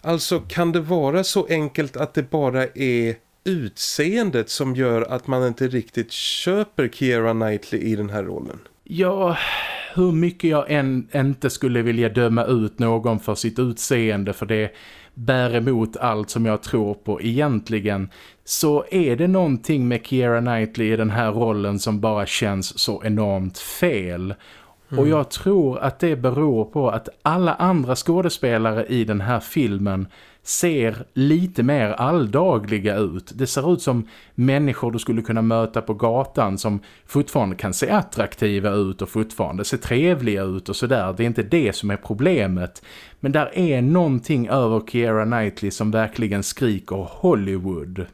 S2: alltså kan det vara så enkelt att det bara är utseendet som gör att man inte riktigt köper Keira Knightley i den här rollen?
S1: Ja, hur mycket jag än inte skulle vilja döma ut någon för sitt utseende för det bär emot allt som jag tror på egentligen så är det någonting med Keira Knightley i den här rollen som bara känns så enormt fel. Mm. Och jag tror att det beror på att alla andra skådespelare i den här filmen ser lite mer alldagliga ut. Det ser ut som människor du skulle kunna möta på gatan som fortfarande kan se attraktiva ut och fortfarande se trevliga ut och sådär. Det är inte det som är problemet. Men där är någonting över Keira Knightley som verkligen skriker Hollywood.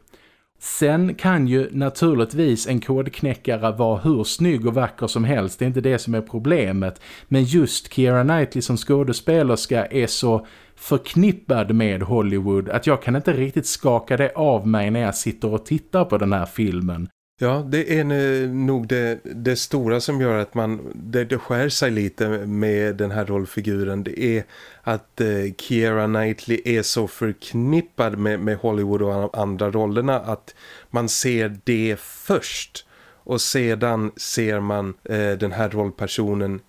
S1: Sen kan ju naturligtvis en kodknäckare vara hur snygg och vacker som helst. Det är inte det som är problemet. Men just Keira Knightley som skådespelerska är så förknippad med Hollywood att jag kan inte riktigt skaka det av mig när jag sitter och tittar på den här filmen.
S2: Ja, det är nog det, det stora som gör att man det, det skär sig lite med den här rollfiguren. Det är att eh, Keira Knightley är så förknippad med, med Hollywood och de andra rollerna att man ser det först. Och sedan ser man eh, den här rollpersonen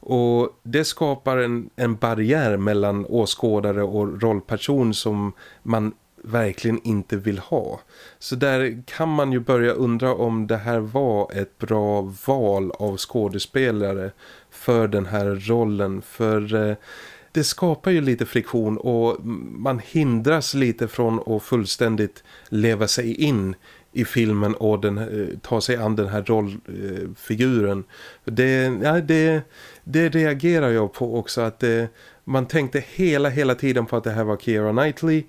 S2: och det skapar en, en barriär mellan åskådare och rollperson som man verkligen inte vill ha. Så där kan man ju börja undra om det här var ett bra val av skådespelare för den här rollen. För eh, det skapar ju lite friktion och man hindras lite från att fullständigt leva sig in i filmen och den, eh, ta sig an den här rollfiguren. det, ja, det, det reagerar jag på också att det, man tänkte hela hela tiden på att det här var Keira Knightley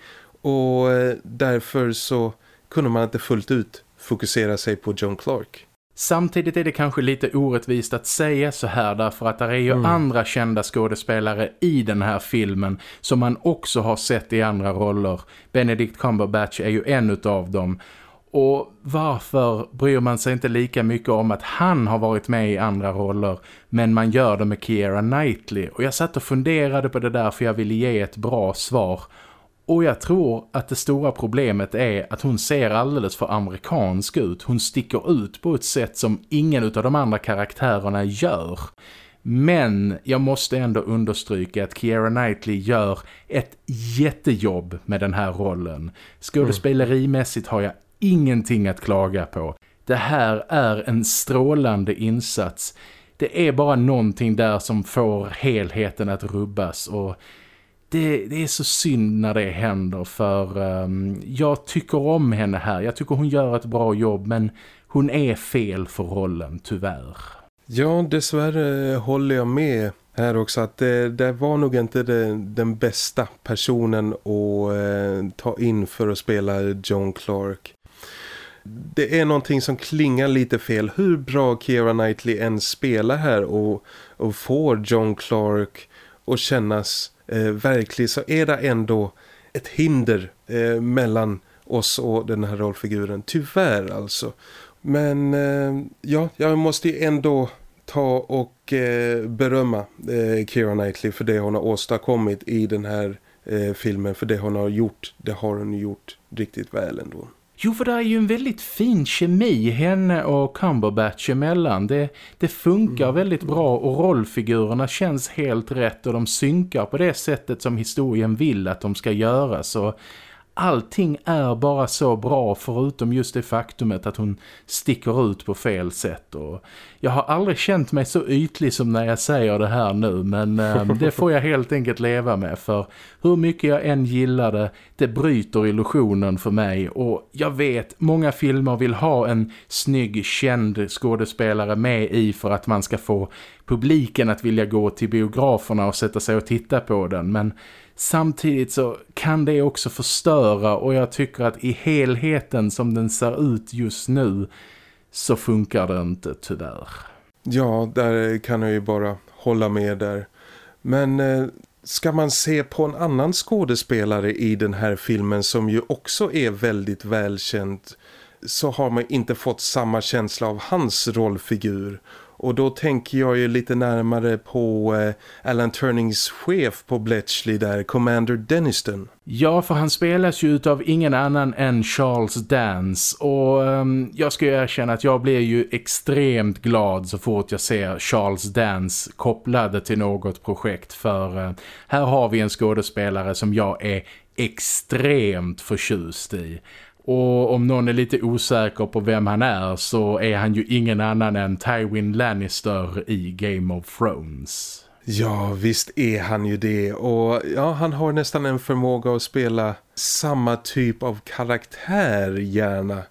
S2: och eh, därför så kunde man inte fullt ut fokusera sig på John Clark.
S1: Samtidigt är det kanske lite orättvist att säga så här därför att det är ju mm. andra kända skådespelare i den här filmen som man också har sett i andra roller. Benedict Cumberbatch är ju en av dem. Och varför bryr man sig inte lika mycket om att han har varit med i andra roller men man gör det med Keira Knightley? Och jag satt och funderade på det där för jag ville ge ett bra svar. Och jag tror att det stora problemet är att hon ser alldeles för amerikansk ut. Hon sticker ut på ett sätt som ingen av de andra karaktärerna gör. Men jag måste ändå understryka att Keira Knightley gör ett jättejobb med den här rollen. Skådespelerimässigt har jag ingenting att klaga på. Det här är en strålande insats. Det är bara någonting där som får helheten att rubbas och det, det, är så synd när det händer för um, jag tycker om henne här. Jag tycker hon gör ett bra jobb men hon är fel för rollen, tyvärr.
S2: Ja, dessvärre håller jag med här också att det, det var nog inte det, den bästa personen att eh, ta in för att spela John Clark. Det är någonting som klingar lite fel. Hur bra Keira Knightley än spelar här och, och får John Clark att kännas eh, verklig så är det ändå ett hinder eh, mellan oss och den här rollfiguren. Tyvärr alltså. Men eh, ja, jag måste ju ändå ta och eh, berömma eh, Keira Knightley för det hon har åstadkommit i den här eh, filmen. För det hon har gjort, det har hon gjort riktigt väl ändå.
S1: Jo, för det är ju en väldigt fin kemi henne och Cumberbatch emellan. Det, det funkar mm. väldigt bra och rollfigurerna känns helt rätt och de synkar på det sättet som historien vill att de ska göra. Så allting är bara så bra förutom just det faktumet att hon sticker ut på fel sätt. Och jag har aldrig känt mig så ytlig som när jag säger det här nu men eh, det får jag helt enkelt leva med. För hur mycket jag än gillar det, det bryter illusionen för mig. Och jag vet, många filmer vill ha en snygg, känd skådespelare med i för att man ska få publiken att vilja gå till biograferna och sätta sig och titta på den. Men Samtidigt så kan det också förstöra och jag tycker att i helheten som den ser ut just nu så funkar det inte tyvärr.
S2: Ja, där kan jag ju bara hålla med där. Men eh, ska man se på en annan skådespelare i den här filmen som ju också är väldigt välkänd så har man inte fått samma känsla av hans rollfigur. Och då tänker jag ju lite närmare på eh, Alan Turnings chef på Bletchley där, Commander Denniston.
S1: Ja, för han spelas ju av ingen annan än Charles Dance. Och um, jag ska ju erkänna att jag blir ju extremt glad så fort jag ser Charles Dance kopplade till något projekt. För uh, här har vi en skådespelare som jag är extremt förtjust i. Och om någon är lite osäker på vem han är så är han ju ingen annan än Tywin Lannister i Game of Thrones.
S2: Ja, visst är han ju det. Och ja, han har nästan en förmåga att spela samma typ av karaktär gärna.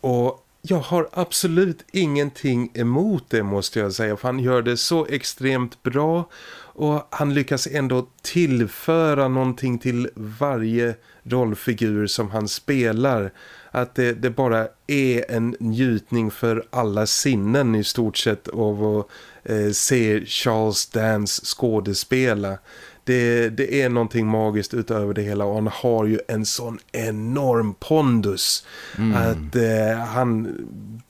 S2: Och jag har absolut ingenting emot det måste jag säga. För han gör det så extremt bra. Och han lyckas ändå tillföra någonting till varje rollfigur som han spelar. Att det, det, bara är en njutning för alla sinnen i stort sett av att eh, se Charles Dance skådespela. Det, det är någonting magiskt utöver det hela och han har ju en sån enorm pondus mm. att eh, han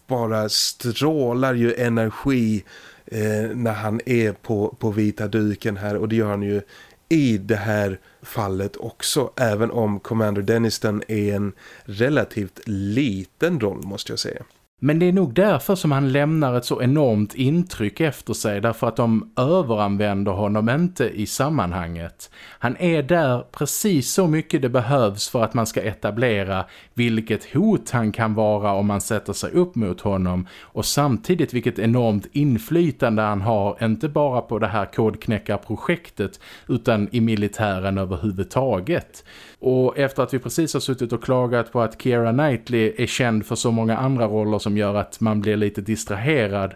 S2: bara strålar ju energi Eh, när han är på, på vita duken här och det gör han ju i det här fallet också även om Commander Denniston är en relativt liten roll måste jag säga.
S1: Men det är nog därför som han lämnar ett så enormt intryck efter sig därför att de överanvänder honom inte i sammanhanget. Han är där precis så mycket det behövs för att man ska etablera vilket hot han kan vara om man sätter sig upp mot honom och samtidigt vilket enormt inflytande han har inte bara på det här kodknäckarprojektet utan i militären överhuvudtaget. Och efter att vi precis har suttit och klagat på att Keira Knightley är känd för så många andra roller som gör att man blir lite distraherad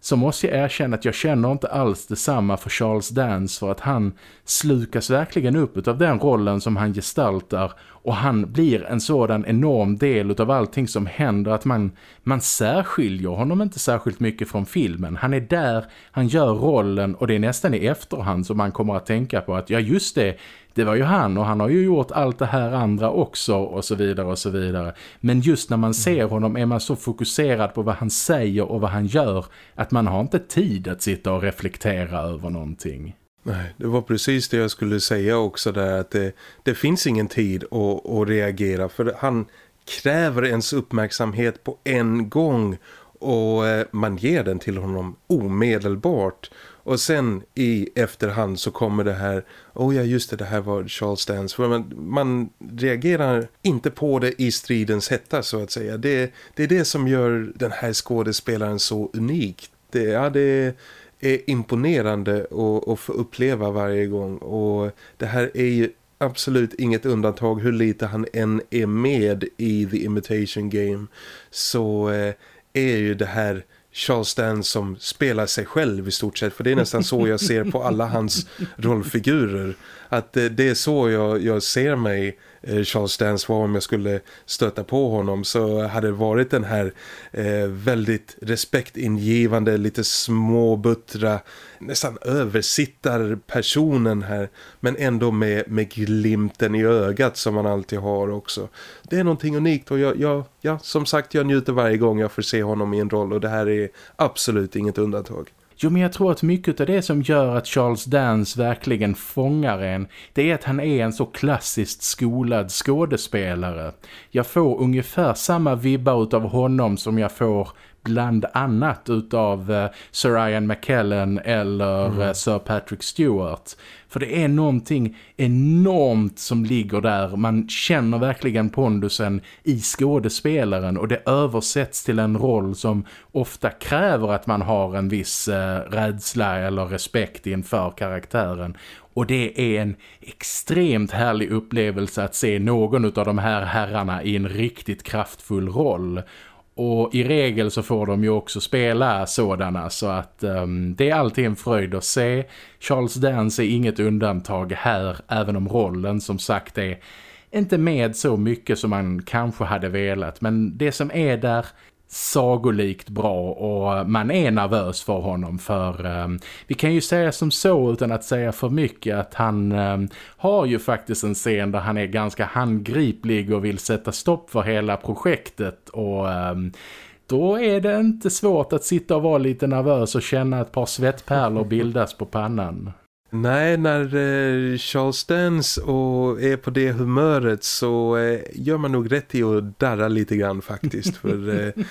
S1: så måste jag erkänna att jag känner inte alls detsamma för Charles Dance för att han slukas verkligen upp av den rollen som han gestaltar och han blir en sådan enorm del av allting som händer att man, man särskiljer honom inte särskilt mycket från filmen. Han är där, han gör rollen och det är nästan i efterhand som man kommer att tänka på att ja just det, det var ju han och han har ju gjort allt det här andra också och så vidare och så vidare. Men just när man ser mm. honom är man så fokuserad på vad han säger och vad han gör att man har inte tid att sitta och reflektera över någonting.
S2: Nej, det var precis det jag skulle säga också där att det, det finns ingen tid att, att reagera för han kräver ens uppmärksamhet på en gång och eh, man ger den till honom omedelbart. Och sen i efterhand så kommer det här, oh ja just det, det här var Charles Dance. För man, man reagerar inte på det i stridens hetta så att säga. Det, det är det som gör den här skådespelaren så unik. Det, ja, det är imponerande att, att få uppleva varje gång. Och det här är ju absolut inget undantag hur lite han än är med i The Imitation Game. Så eh, är ju det här Charles Dance som spelar sig själv i stort sett. För det är nästan så jag ser på alla hans rollfigurer. Att eh, det är så jag, jag ser mig Eh, Charles Dance var om jag skulle stöta på honom så hade det varit den här eh, väldigt respektingivande, lite småbuttra, nästan översittar personen här men ändå med, med glimten i ögat som man alltid har också. Det är någonting unikt och jag, jag, ja, som sagt jag njuter varje gång jag får se honom i en roll och det här är absolut inget undantag.
S1: Jo men jag tror att mycket av det som gör att Charles Dance verkligen fångar en det är att han är en så klassiskt skolad skådespelare. Jag får ungefär samma vibbar av honom som jag får bland annat utav uh, Sir Ian McKellen eller mm. uh, Sir Patrick Stewart. För det är någonting enormt som ligger där. Man känner verkligen pondusen i skådespelaren och det översätts till en roll som ofta kräver att man har en viss uh, rädsla eller respekt inför karaktären. Och det är en extremt härlig upplevelse att se någon av de här herrarna i en riktigt kraftfull roll. Och i regel så får de ju också spela sådana så att um, det är alltid en fröjd att se. Charles Dance är inget undantag här även om rollen som sagt är inte med så mycket som man kanske hade velat. Men det som är där sagolikt bra och man är nervös för honom för um, vi kan ju säga som så utan att säga för mycket att han um, har ju faktiskt en scen där han är ganska handgriplig och vill sätta stopp för hela projektet och um, då är det inte svårt att sitta och vara lite nervös och känna ett par svettpärlor bildas på pannan.
S2: Nej, när eh, Charles Dance och är på det humöret så eh, gör man nog rätt i att darra lite grann faktiskt. för eh,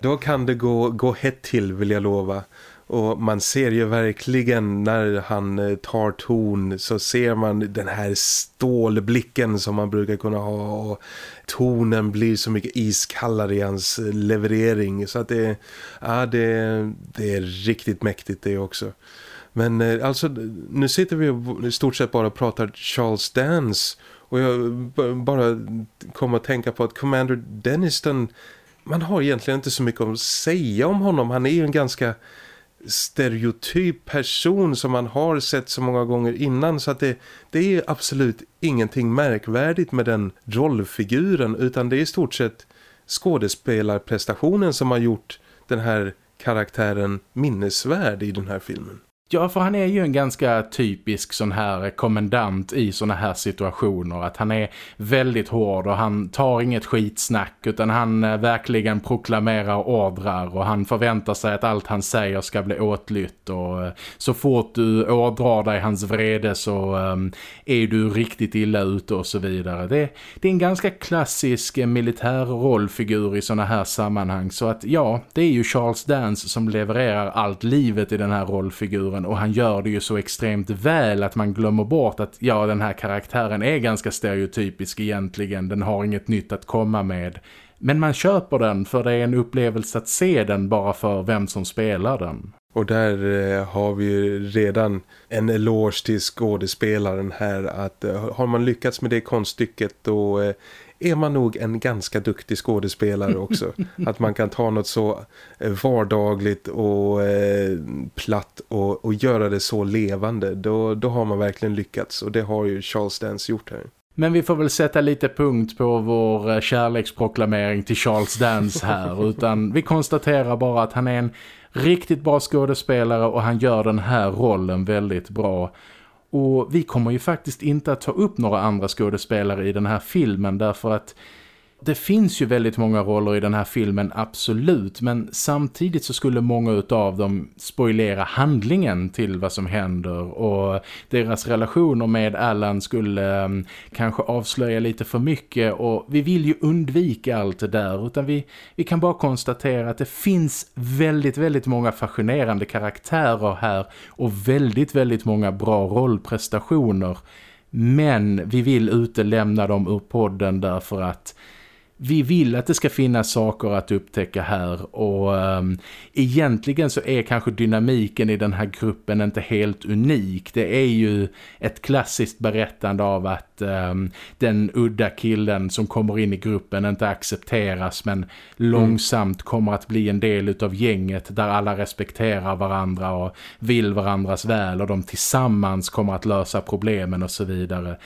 S2: då kan det gå, gå hett till vill jag lova. Och man ser ju verkligen när han tar ton så ser man den här stålblicken som man brukar kunna ha och tonen blir så mycket iskallare i hans leverering så att det, ja, det, det är riktigt mäktigt det också. Men eh, alltså nu sitter vi i stort sett bara och pratar Charles Dance och jag bara kommer att tänka på att Commander Denniston man har egentligen inte så mycket att säga om honom. Han är ju en ganska stereotyp person som man har sett så många gånger innan så att det, det är absolut ingenting märkvärdigt med den rollfiguren utan det är i stort sett skådespelarprestationen som har gjort den här karaktären minnesvärd i den här filmen.
S1: Ja, för han är ju en ganska typisk sån här kommendant i såna här situationer. Att han är väldigt hård och han tar inget skitsnack utan han eh, verkligen proklamerar ordrar och han förväntar sig att allt han säger ska bli åtlytt. Och eh, så fort du ådrar dig hans vrede så um, är du riktigt illa ute och så vidare. Det, det är en ganska klassisk militär rollfigur i såna här sammanhang. Så att ja, det är ju Charles Dance som levererar allt livet i den här rollfiguren och han gör det ju så extremt väl att man glömmer bort att ja den här karaktären är ganska stereotypisk egentligen, den har inget nytt att komma med. Men man köper den för det är en upplevelse att se den bara för vem som spelar den.
S2: Och där eh, har vi redan en eloge till skådespelaren här att eh, har man lyckats med det konststycket då eh, är man nog en ganska duktig skådespelare också. att man kan ta något så eh, vardagligt och eh, platt och, och göra det så levande. Då, då har man verkligen lyckats och det har ju Charles Dance gjort här.
S1: Men vi får väl sätta lite punkt på vår eh, kärleksproklamering till Charles Dance här. utan vi konstaterar bara att han är en riktigt bra skådespelare och han gör den här rollen väldigt bra. Och vi kommer ju faktiskt inte att ta upp några andra skådespelare i den här filmen därför att det finns ju väldigt många roller i den här filmen, absolut. Men samtidigt så skulle många av dem spoilera handlingen till vad som händer. Och deras relationer med Alan skulle um, kanske avslöja lite för mycket. Och vi vill ju undvika allt det där. Utan vi, vi kan bara konstatera att det finns väldigt, väldigt många fascinerande karaktärer här. Och väldigt, väldigt många bra rollprestationer. Men vi vill utelämna dem ur podden därför att vi vill att det ska finnas saker att upptäcka här och um, egentligen så är kanske dynamiken i den här gruppen inte helt unik. Det är ju ett klassiskt berättande av att um, den udda killen som kommer in i gruppen inte accepteras men långsamt kommer att bli en del av gänget där alla respekterar varandra och vill varandras väl och de tillsammans kommer att lösa problemen och så vidare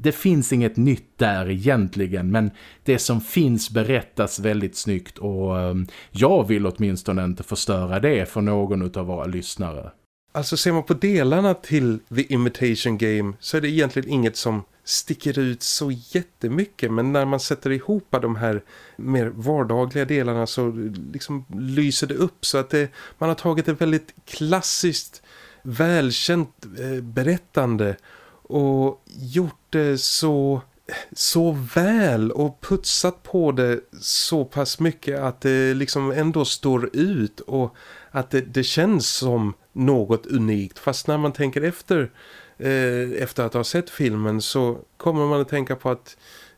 S1: det finns inget nytt där egentligen men det som finns berättas väldigt snyggt och ehm, jag vill åtminstone inte förstöra det för någon av våra lyssnare.
S2: Alltså ser man på delarna till The Imitation Game så är det egentligen inget som sticker ut så jättemycket men när man sätter ihop de här mer vardagliga delarna så liksom lyser det upp så att det, man har tagit ett väldigt klassiskt välkänt eh, berättande och gjort det så så väl och putsat på det så pass mycket att det liksom ändå står ut och att det, det känns som något unikt fast när man tänker efter eh, efter att ha sett filmen så kommer man att tänka på att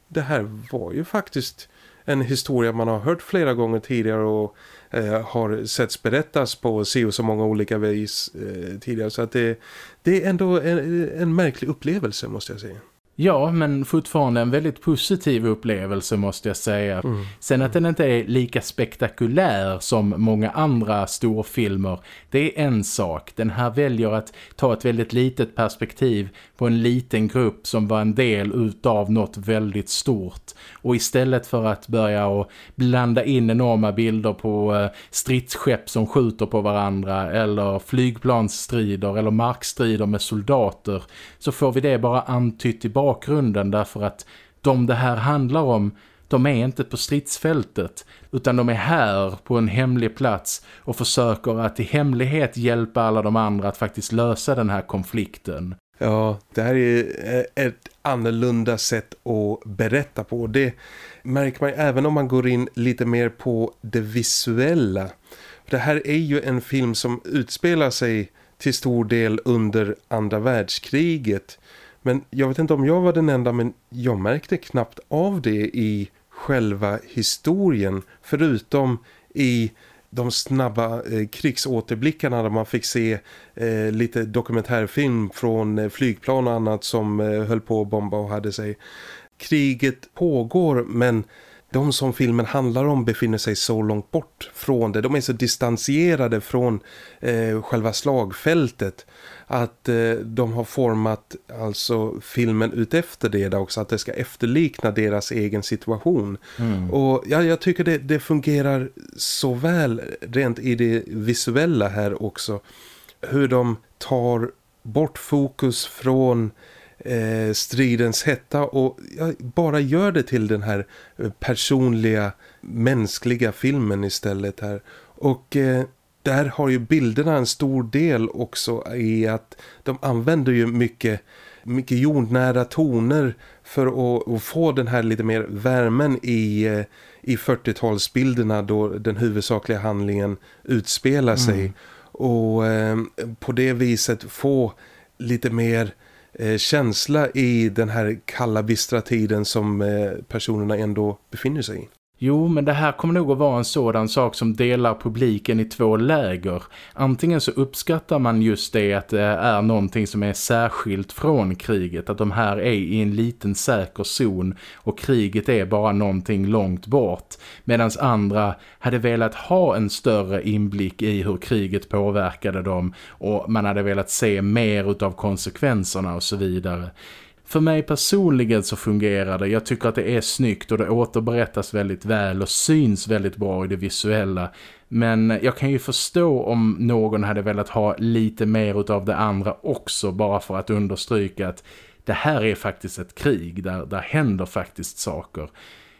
S2: det här var ju faktiskt en historia man har hört flera gånger tidigare och eh, har setts berättas på si och så många olika vis eh, tidigare. Så att det, det är ändå en, en märklig upplevelse måste jag säga.
S1: Ja, men fortfarande en väldigt positiv upplevelse måste jag säga. Mm. Sen att den inte är lika spektakulär som många andra storfilmer, det är en sak. Den här väljer att ta ett väldigt litet perspektiv på en liten grupp som var en del utav något väldigt stort. Och istället för att börja och blanda in enorma bilder på eh, stridsskepp som skjuter på varandra eller flygplansstrider eller markstrider med soldater så får vi det bara antytt i bakgrunden därför att de det här handlar om de är inte på stridsfältet utan de är här på en hemlig plats och försöker att i hemlighet hjälpa alla de andra att faktiskt lösa den här konflikten.
S2: Ja, det här är eh, ett annorlunda sätt att berätta på. Det märker man även om man går in lite mer på det visuella. Det här är ju en film som utspelar sig till stor del under andra världskriget. Men jag vet inte om jag var den enda men jag märkte knappt av det i själva historien förutom i de snabba eh, krigsåterblickarna där man fick se eh, lite dokumentärfilm från eh, flygplan och annat som eh, höll på att bomba och hade sig. Kriget pågår men de som filmen handlar om befinner sig så långt bort från det. De är så distanserade från eh, själva slagfältet att eh, de har format alltså filmen utefter det också. Att det ska efterlikna deras egen situation. Mm. Och ja, jag tycker det, det fungerar så väl rent i det visuella här också. Hur de tar bort fokus från eh, stridens hetta och ja, bara gör det till den här eh, personliga, mänskliga filmen istället här. Och eh, där har ju bilderna en stor del också i att de använder ju mycket, mycket jordnära toner för att, att få den här lite mer värmen i, eh, i 40-talsbilderna då den huvudsakliga handlingen utspelar sig. Mm. Och eh, på det viset få lite mer eh, känsla i den här kalla bistra tiden som eh, personerna ändå befinner sig i.
S1: Jo, men det här kommer nog att vara en sådan sak som delar publiken i två läger. Antingen så uppskattar man just det att det är någonting som är särskilt från kriget. Att de här är i en liten säker zon och kriget är bara någonting långt bort. Medan andra hade velat ha en större inblick i hur kriget påverkade dem och man hade velat se mer av konsekvenserna och så vidare. För mig personligen så fungerar det. Jag tycker att det är snyggt och det återberättas väldigt väl och syns väldigt bra i det visuella. Men jag kan ju förstå om någon hade velat ha lite mer av det andra också bara för att understryka att det här är faktiskt ett krig där, där händer faktiskt saker.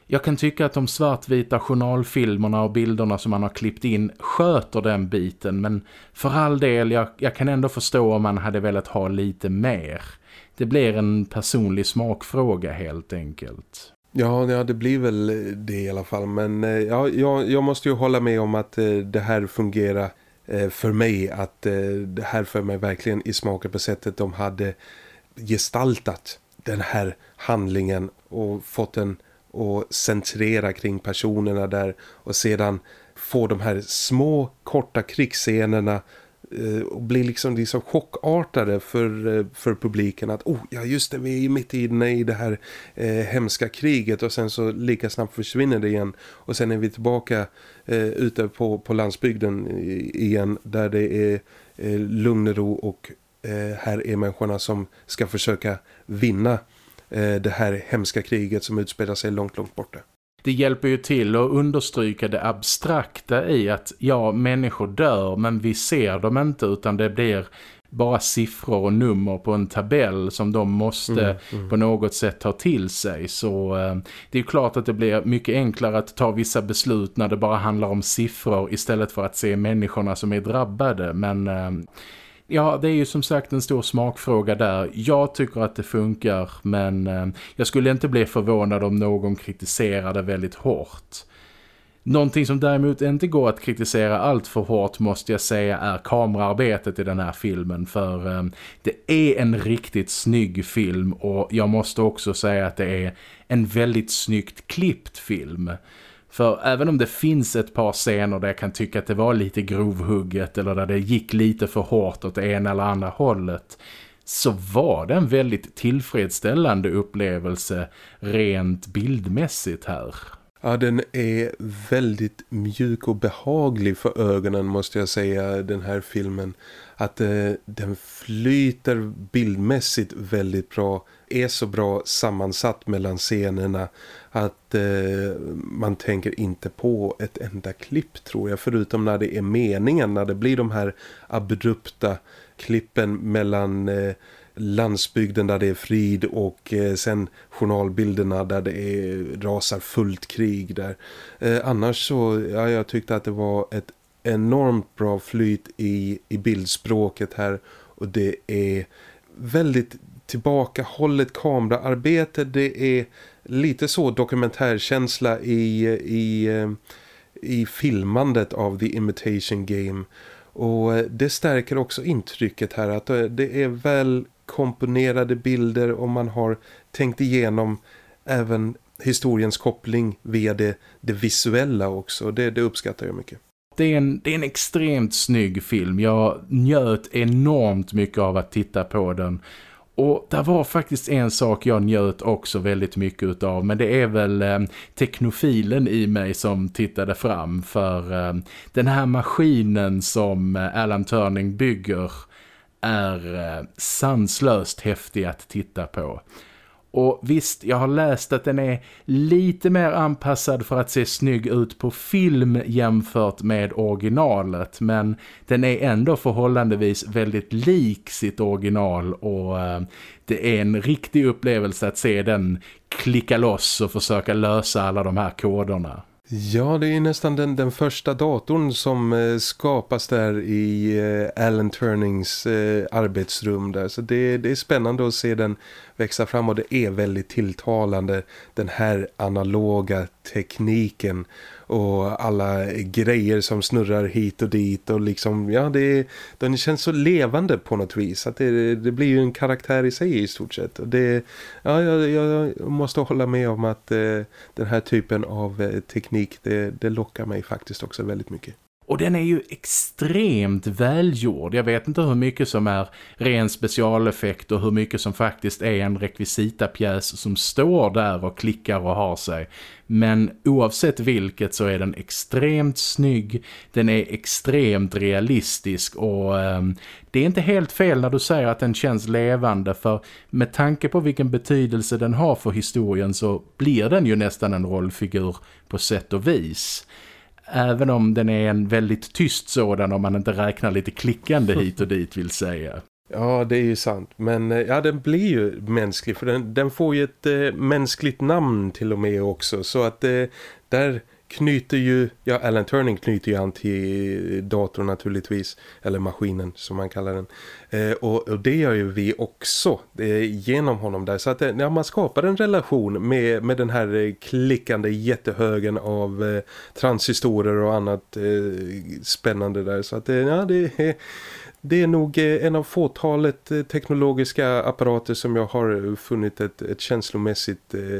S1: Jag kan tycka att de svartvita journalfilmerna och bilderna som man har klippt in sköter den biten men för all del, jag, jag kan ändå förstå om man hade velat ha lite mer det blir en personlig smakfråga helt enkelt.
S2: Ja, ja, det blir väl det i alla fall. Men eh, ja, jag, jag måste ju hålla med om att eh, det här fungerar eh, för mig. Att eh, det här för mig verkligen i smaken på sättet de hade gestaltat den här handlingen och fått den att centrera kring personerna där och sedan få de här små korta krigsscenerna Eh, och blir liksom, liksom chockartade för, eh, för publiken att oh ja just det, vi är mitt inne i det här eh, hemska kriget och sen så lika snabbt försvinner det igen. Och sen är vi tillbaka eh, ute på, på landsbygden igen där det är eh, lugn och ro och eh, här är människorna som ska försöka vinna eh, det här hemska kriget som utspelar sig långt, långt borta
S1: det hjälper ju till att understryka det abstrakta i att ja, människor dör men vi ser dem inte utan det blir bara siffror och nummer på en tabell som de måste mm, mm. på något sätt ta till sig. Så eh, det är klart att det blir mycket enklare att ta vissa beslut när det bara handlar om siffror istället för att se människorna som är drabbade. Men eh, Ja, det är ju som sagt en stor smakfråga där. Jag tycker att det funkar, men eh, jag skulle inte bli förvånad om någon kritiserade väldigt hårt. Någonting som däremot inte går att kritisera allt för hårt måste jag säga är kameraarbetet i den här filmen. För eh, det är en riktigt snygg film och jag måste också säga att det är en väldigt snyggt klippt film. För även om det finns ett par scener där jag kan tycka att det var lite grovhugget eller där det gick lite för hårt åt det ena eller andra hållet så var det en väldigt tillfredsställande upplevelse rent bildmässigt här.
S2: Ja, den är väldigt mjuk och behaglig för ögonen måste jag säga, den här filmen. Att eh, den flyter bildmässigt väldigt bra, är så bra sammansatt mellan scenerna att eh, man tänker inte på ett enda klipp tror jag. Förutom när det är meningen, när det blir de här abrupta klippen mellan eh, landsbygden där det är frid och eh, sen journalbilderna där det är, rasar fullt krig där. Eh, annars så, ja, jag tyckte att det var ett enormt bra flyt i, i bildspråket här och det är väldigt tillbakahållet kameraarbete. Det är lite så dokumentärkänsla i, eh, i, eh, i filmandet av The Imitation Game. Och eh, det stärker också intrycket här att det är väl komponerade bilder och man har tänkt igenom även historiens koppling via det, det visuella också. Det, det uppskattar jag mycket.
S1: Det är, en, det är en extremt snygg film. Jag njöt enormt mycket av att titta på den. Och där var faktiskt en sak jag njöt också väldigt mycket av. Men det är väl eh, teknofilen i mig som tittade fram. För eh, den här maskinen som eh, Alan Turning bygger är eh, sanslöst häftig att titta på. Och visst, jag har läst att den är lite mer anpassad för att se snygg ut på film jämfört med originalet. Men den är ändå förhållandevis väldigt lik sitt original och eh, det är en riktig upplevelse att se den klicka loss och försöka lösa alla de här koderna.
S2: Ja, det är nästan den, den första datorn som eh, skapas där i eh, Alan Turnings eh, arbetsrum där. Så det, det är spännande att se den växa fram och det är väldigt tilltalande den här analoga tekniken och alla grejer som snurrar hit och dit och liksom, ja det, den känns så levande på något vis att det, det blir ju en karaktär i sig i stort sett och det, ja jag, jag måste hålla med om att eh, den här typen av eh, teknik det, det lockar mig faktiskt också väldigt mycket.
S1: Och den är ju extremt välgjord. Jag vet inte hur mycket som är ren specialeffekt och hur mycket som faktiskt är en rekvisitapjäs som står där och klickar och har sig. Men oavsett vilket så är den extremt snygg, den är extremt realistisk och eh, det är inte helt fel när du säger att den känns levande för med tanke på vilken betydelse den har för historien så blir den ju nästan en rollfigur på sätt och vis. Även om den är en väldigt tyst sådan om man inte räknar lite klickande hit och dit vill säga.
S2: Ja, det är ju sant. Men eh, ja, den blir ju mänsklig för den, den får ju ett eh, mänskligt namn till och med också. Så att eh, där knyter ju, ja Alan Turning knyter ju an till datorn naturligtvis, eller maskinen som man kallar den. Eh, och, och, det gör ju vi också eh, genom honom där. Så att eh, ja, man skapar en relation med, med den här eh, klickande jättehögen av eh, transistorer och annat eh, spännande där. Så att eh, ja, det är det är nog eh, en av fåtalet eh, teknologiska apparater som jag har funnit ett, ett känslomässigt eh,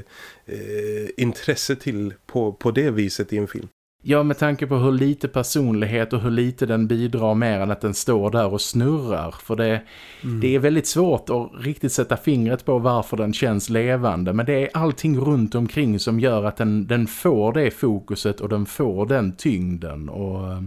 S2: eh, intresse till på, på det viset i en film.
S1: Ja, med tanke på hur lite personlighet och hur lite den bidrar mer än att den står där och snurrar. För det, mm. det är väldigt svårt att riktigt sätta fingret på varför den känns levande. Men det är allting runt omkring som gör att den, den får det fokuset och den får den tyngden. Och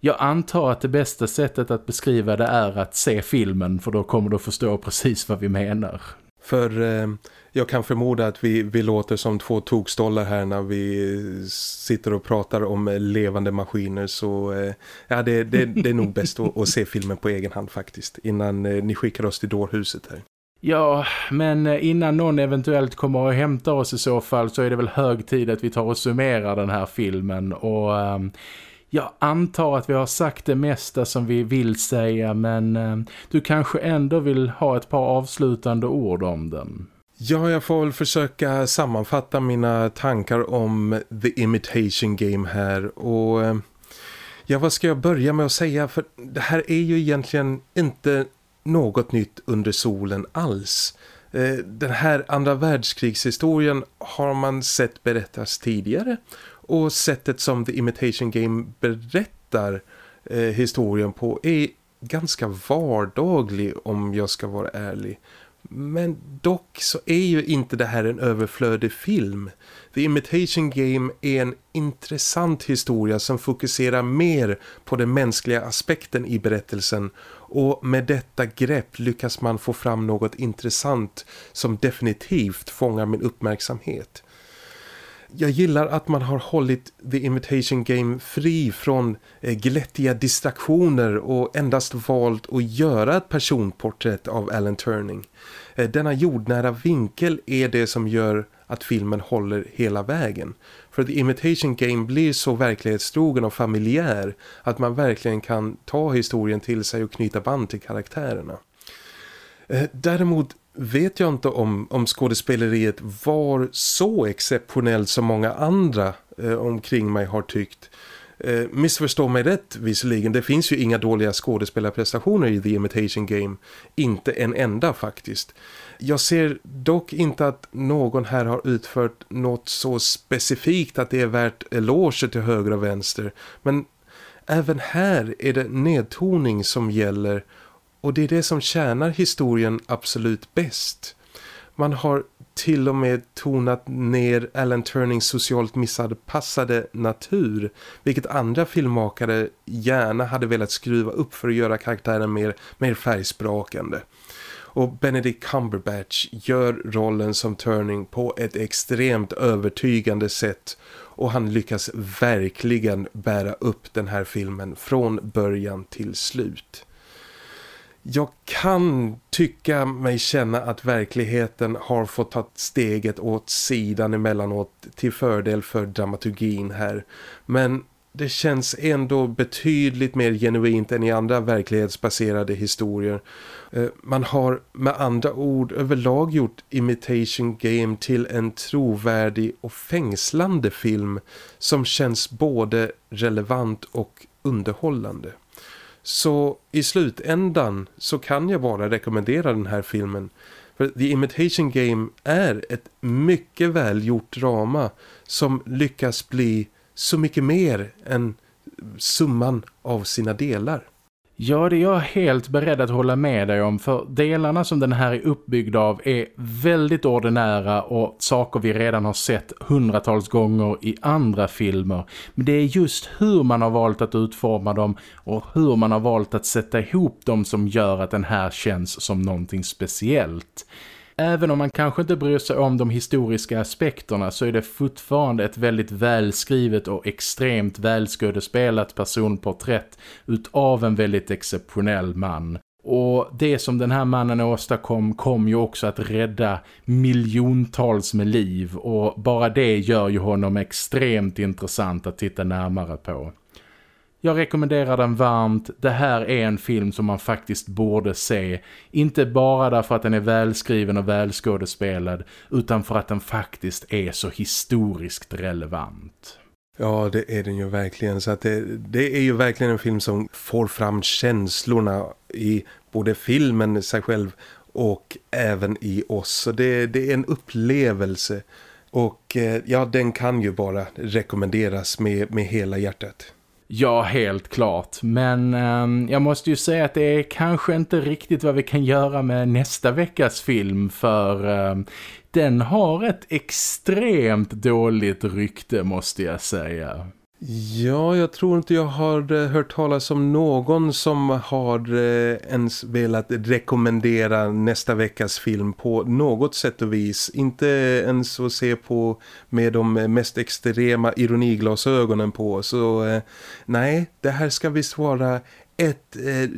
S1: jag antar att det bästa sättet att beskriva det är att se filmen för då kommer du förstå precis vad vi menar.
S2: För eh, jag kan förmoda att vi, vi låter som två tokstollar här när vi sitter och pratar om levande maskiner så eh, ja, det, det, det är nog bäst att, att, se filmen på egen hand faktiskt innan eh, ni skickar oss till dårhuset här.
S1: Ja, men eh, innan någon eventuellt kommer och hämtar oss i så fall så är det väl hög tid att vi tar och summerar den här filmen och... Jag antar att vi har sagt det mesta som vi vill säga men eh, du kanske ändå vill ha ett par avslutande ord om den.
S2: Ja, jag får väl försöka sammanfatta mina tankar om The Imitation Game här och eh, ja, vad ska jag börja med att säga för det här är ju egentligen inte något nytt under solen alls. Eh, den här andra världskrigshistorien har man sett berättas tidigare och sättet som The Imitation Game berättar eh, historien på är ganska vardaglig om jag ska vara ärlig. Men dock så är ju inte det här en överflödig film. The Imitation Game är en intressant historia som fokuserar mer på den mänskliga aspekten i berättelsen och med detta grepp lyckas man få fram något intressant som definitivt fångar min uppmärksamhet jag gillar att man har hållit The Imitation Game fri från eh, glättiga distraktioner och endast valt att göra ett personporträtt av Alan Turning. Eh, denna jordnära vinkel är det som gör att filmen håller hela vägen. För The Imitation Game blir så verklighetstrogen och familjär att man verkligen kan ta historien till sig och knyta band till karaktärerna. Eh, däremot vet jag inte om, om skådespeleriet var så exceptionellt som många andra eh, omkring mig har tyckt. Eh, missförstå mig rätt visserligen, det finns ju inga dåliga skådespelarprestationer i The Imitation Game. Inte en enda faktiskt. Jag ser dock inte att någon här har utfört något så specifikt att det är värt eloger till höger och vänster. Men även här är det nedtoning som gäller och det är det som tjänar historien absolut bäst. Man har till och med tonat ner Alan Turnings socialt missanpassade natur, vilket andra filmmakare gärna hade velat skruva upp för att göra karaktären mer, mer färgsprakande. Och Benedict Cumberbatch gör rollen som Turning på ett extremt övertygande sätt och han lyckas verkligen bära upp den här filmen från början till slut. Jag kan tycka mig känna att verkligheten har fått ta steget åt sidan emellanåt till fördel för dramaturgin här. Men det känns ändå betydligt mer genuint än i andra verklighetsbaserade historier. Eh, man har med andra ord överlag gjort Imitation Game till en trovärdig och fängslande film som känns både relevant och underhållande. Så i slutändan så kan jag bara rekommendera den här filmen. För The Imitation Game är ett mycket välgjort drama som lyckas bli så mycket mer än summan av sina delar.
S1: Ja, det är jag helt beredd att hålla med dig om för delarna som den här är uppbyggd av är väldigt ordinära och saker vi redan har sett hundratals gånger i andra filmer. Men det är just hur man har valt att utforma dem och hur man har valt att sätta ihop dem som gör att den här känns som någonting speciellt. Även om man kanske inte bryr sig om de historiska aspekterna så är det fortfarande ett väldigt välskrivet och extremt välskådespelat personporträtt utav en väldigt exceptionell man. Och det som den här mannen åstadkom kom ju också att rädda miljontals med liv och bara det gör ju honom extremt intressant att titta närmare på. Jag rekommenderar den varmt. Det här är en film som man faktiskt borde se. Inte bara därför att den är välskriven och välskådespelad utan för att den faktiskt är så historiskt relevant.
S2: Ja, det är den ju verkligen. Så att det, det är ju verkligen en film som får fram känslorna i både filmen sig själv och även i oss. Så det, det är en upplevelse. Och eh, ja, den kan ju bara rekommenderas med, med hela hjärtat.
S1: Ja, helt klart. Men eh, jag måste ju säga att det är kanske inte riktigt vad vi kan göra med nästa veckas film för eh, den har ett extremt dåligt rykte måste jag säga.
S2: Ja, jag tror inte jag har eh, hört talas om någon som har eh, ens velat rekommendera nästa veckas film på något sätt och vis. Inte ens att se på med de mest extrema ironiglasögonen på. Så eh, nej, det här ska visst vara ett eh,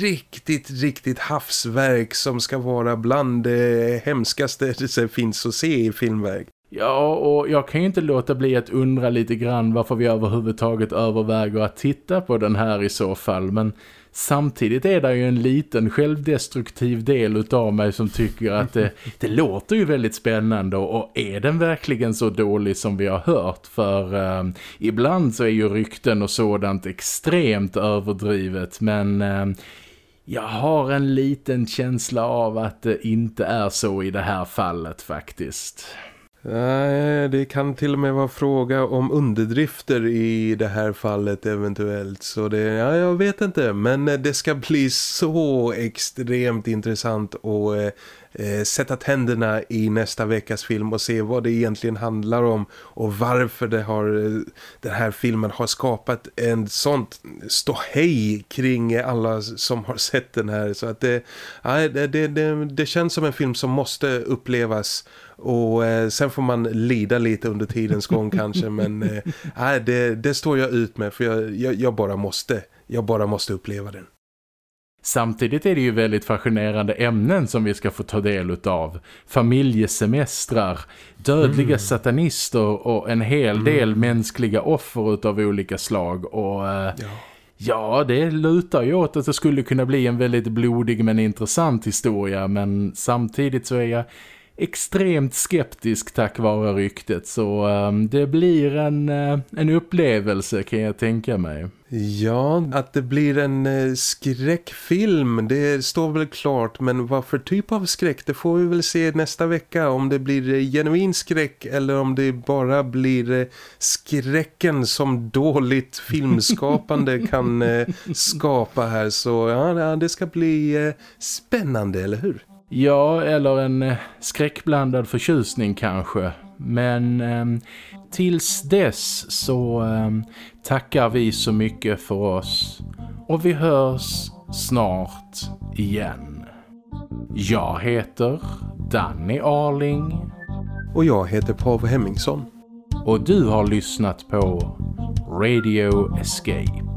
S2: riktigt, riktigt havsverk som ska vara bland det hemskaste det finns att se i filmverk.
S1: Ja, och jag kan ju inte låta bli att undra lite grann varför vi överhuvudtaget överväger att titta på den här i så fall. Men samtidigt är det ju en liten självdestruktiv del utav mig som tycker att det, det låter ju väldigt spännande. Och är den verkligen så dålig som vi har hört? För eh, ibland så är ju rykten och sådant extremt överdrivet. Men... Eh, jag har en liten känsla av att det inte är så i det här fallet faktiskt.
S2: Nej, det kan till och med vara fråga om underdrifter i det här fallet eventuellt. Så det, ja, jag vet inte. Men eh, det ska bli så extremt intressant att eh, sätta tänderna i nästa veckas film och se vad det egentligen handlar om och varför det har, den här filmen har skapat en sånt ståhej kring alla som har sett den här. Så att det, det, det, det känns som en film som måste upplevas och eh, sen får man lida lite under tidens gång kanske men eh, det, det står jag ut med för jag, jag, jag, bara måste jag bara måste uppleva den.
S1: Samtidigt är det ju väldigt fascinerande ämnen som vi ska få ta del av. Familjesemestrar, dödliga mm. satanister och en hel mm. del mänskliga offer av olika slag. Och eh, ja. ja, det lutar ju åt att det skulle kunna bli en väldigt blodig men intressant historia. Men samtidigt så är jag extremt skeptisk tack vare ryktet så um, det blir en, uh, en upplevelse kan jag tänka mig.
S2: Ja, att det blir en uh, skräckfilm, det står väl klart. Men vad för typ av skräck, det får vi väl se nästa vecka. Om det blir uh, genuin skräck eller om det bara blir skräcken som dåligt filmskapande kan skapa här. Så ja, det ska bli spännande, eller hur?
S1: Ja, eller en eh, skräckblandad förtjusning kanske. Men eh, tills dess så eh, tackar vi så mycket för oss. Och vi hörs snart igen. Jag heter Danny Arling.
S2: Och jag heter Pav Hemmingsson.
S1: Och du har lyssnat på Radio Escape.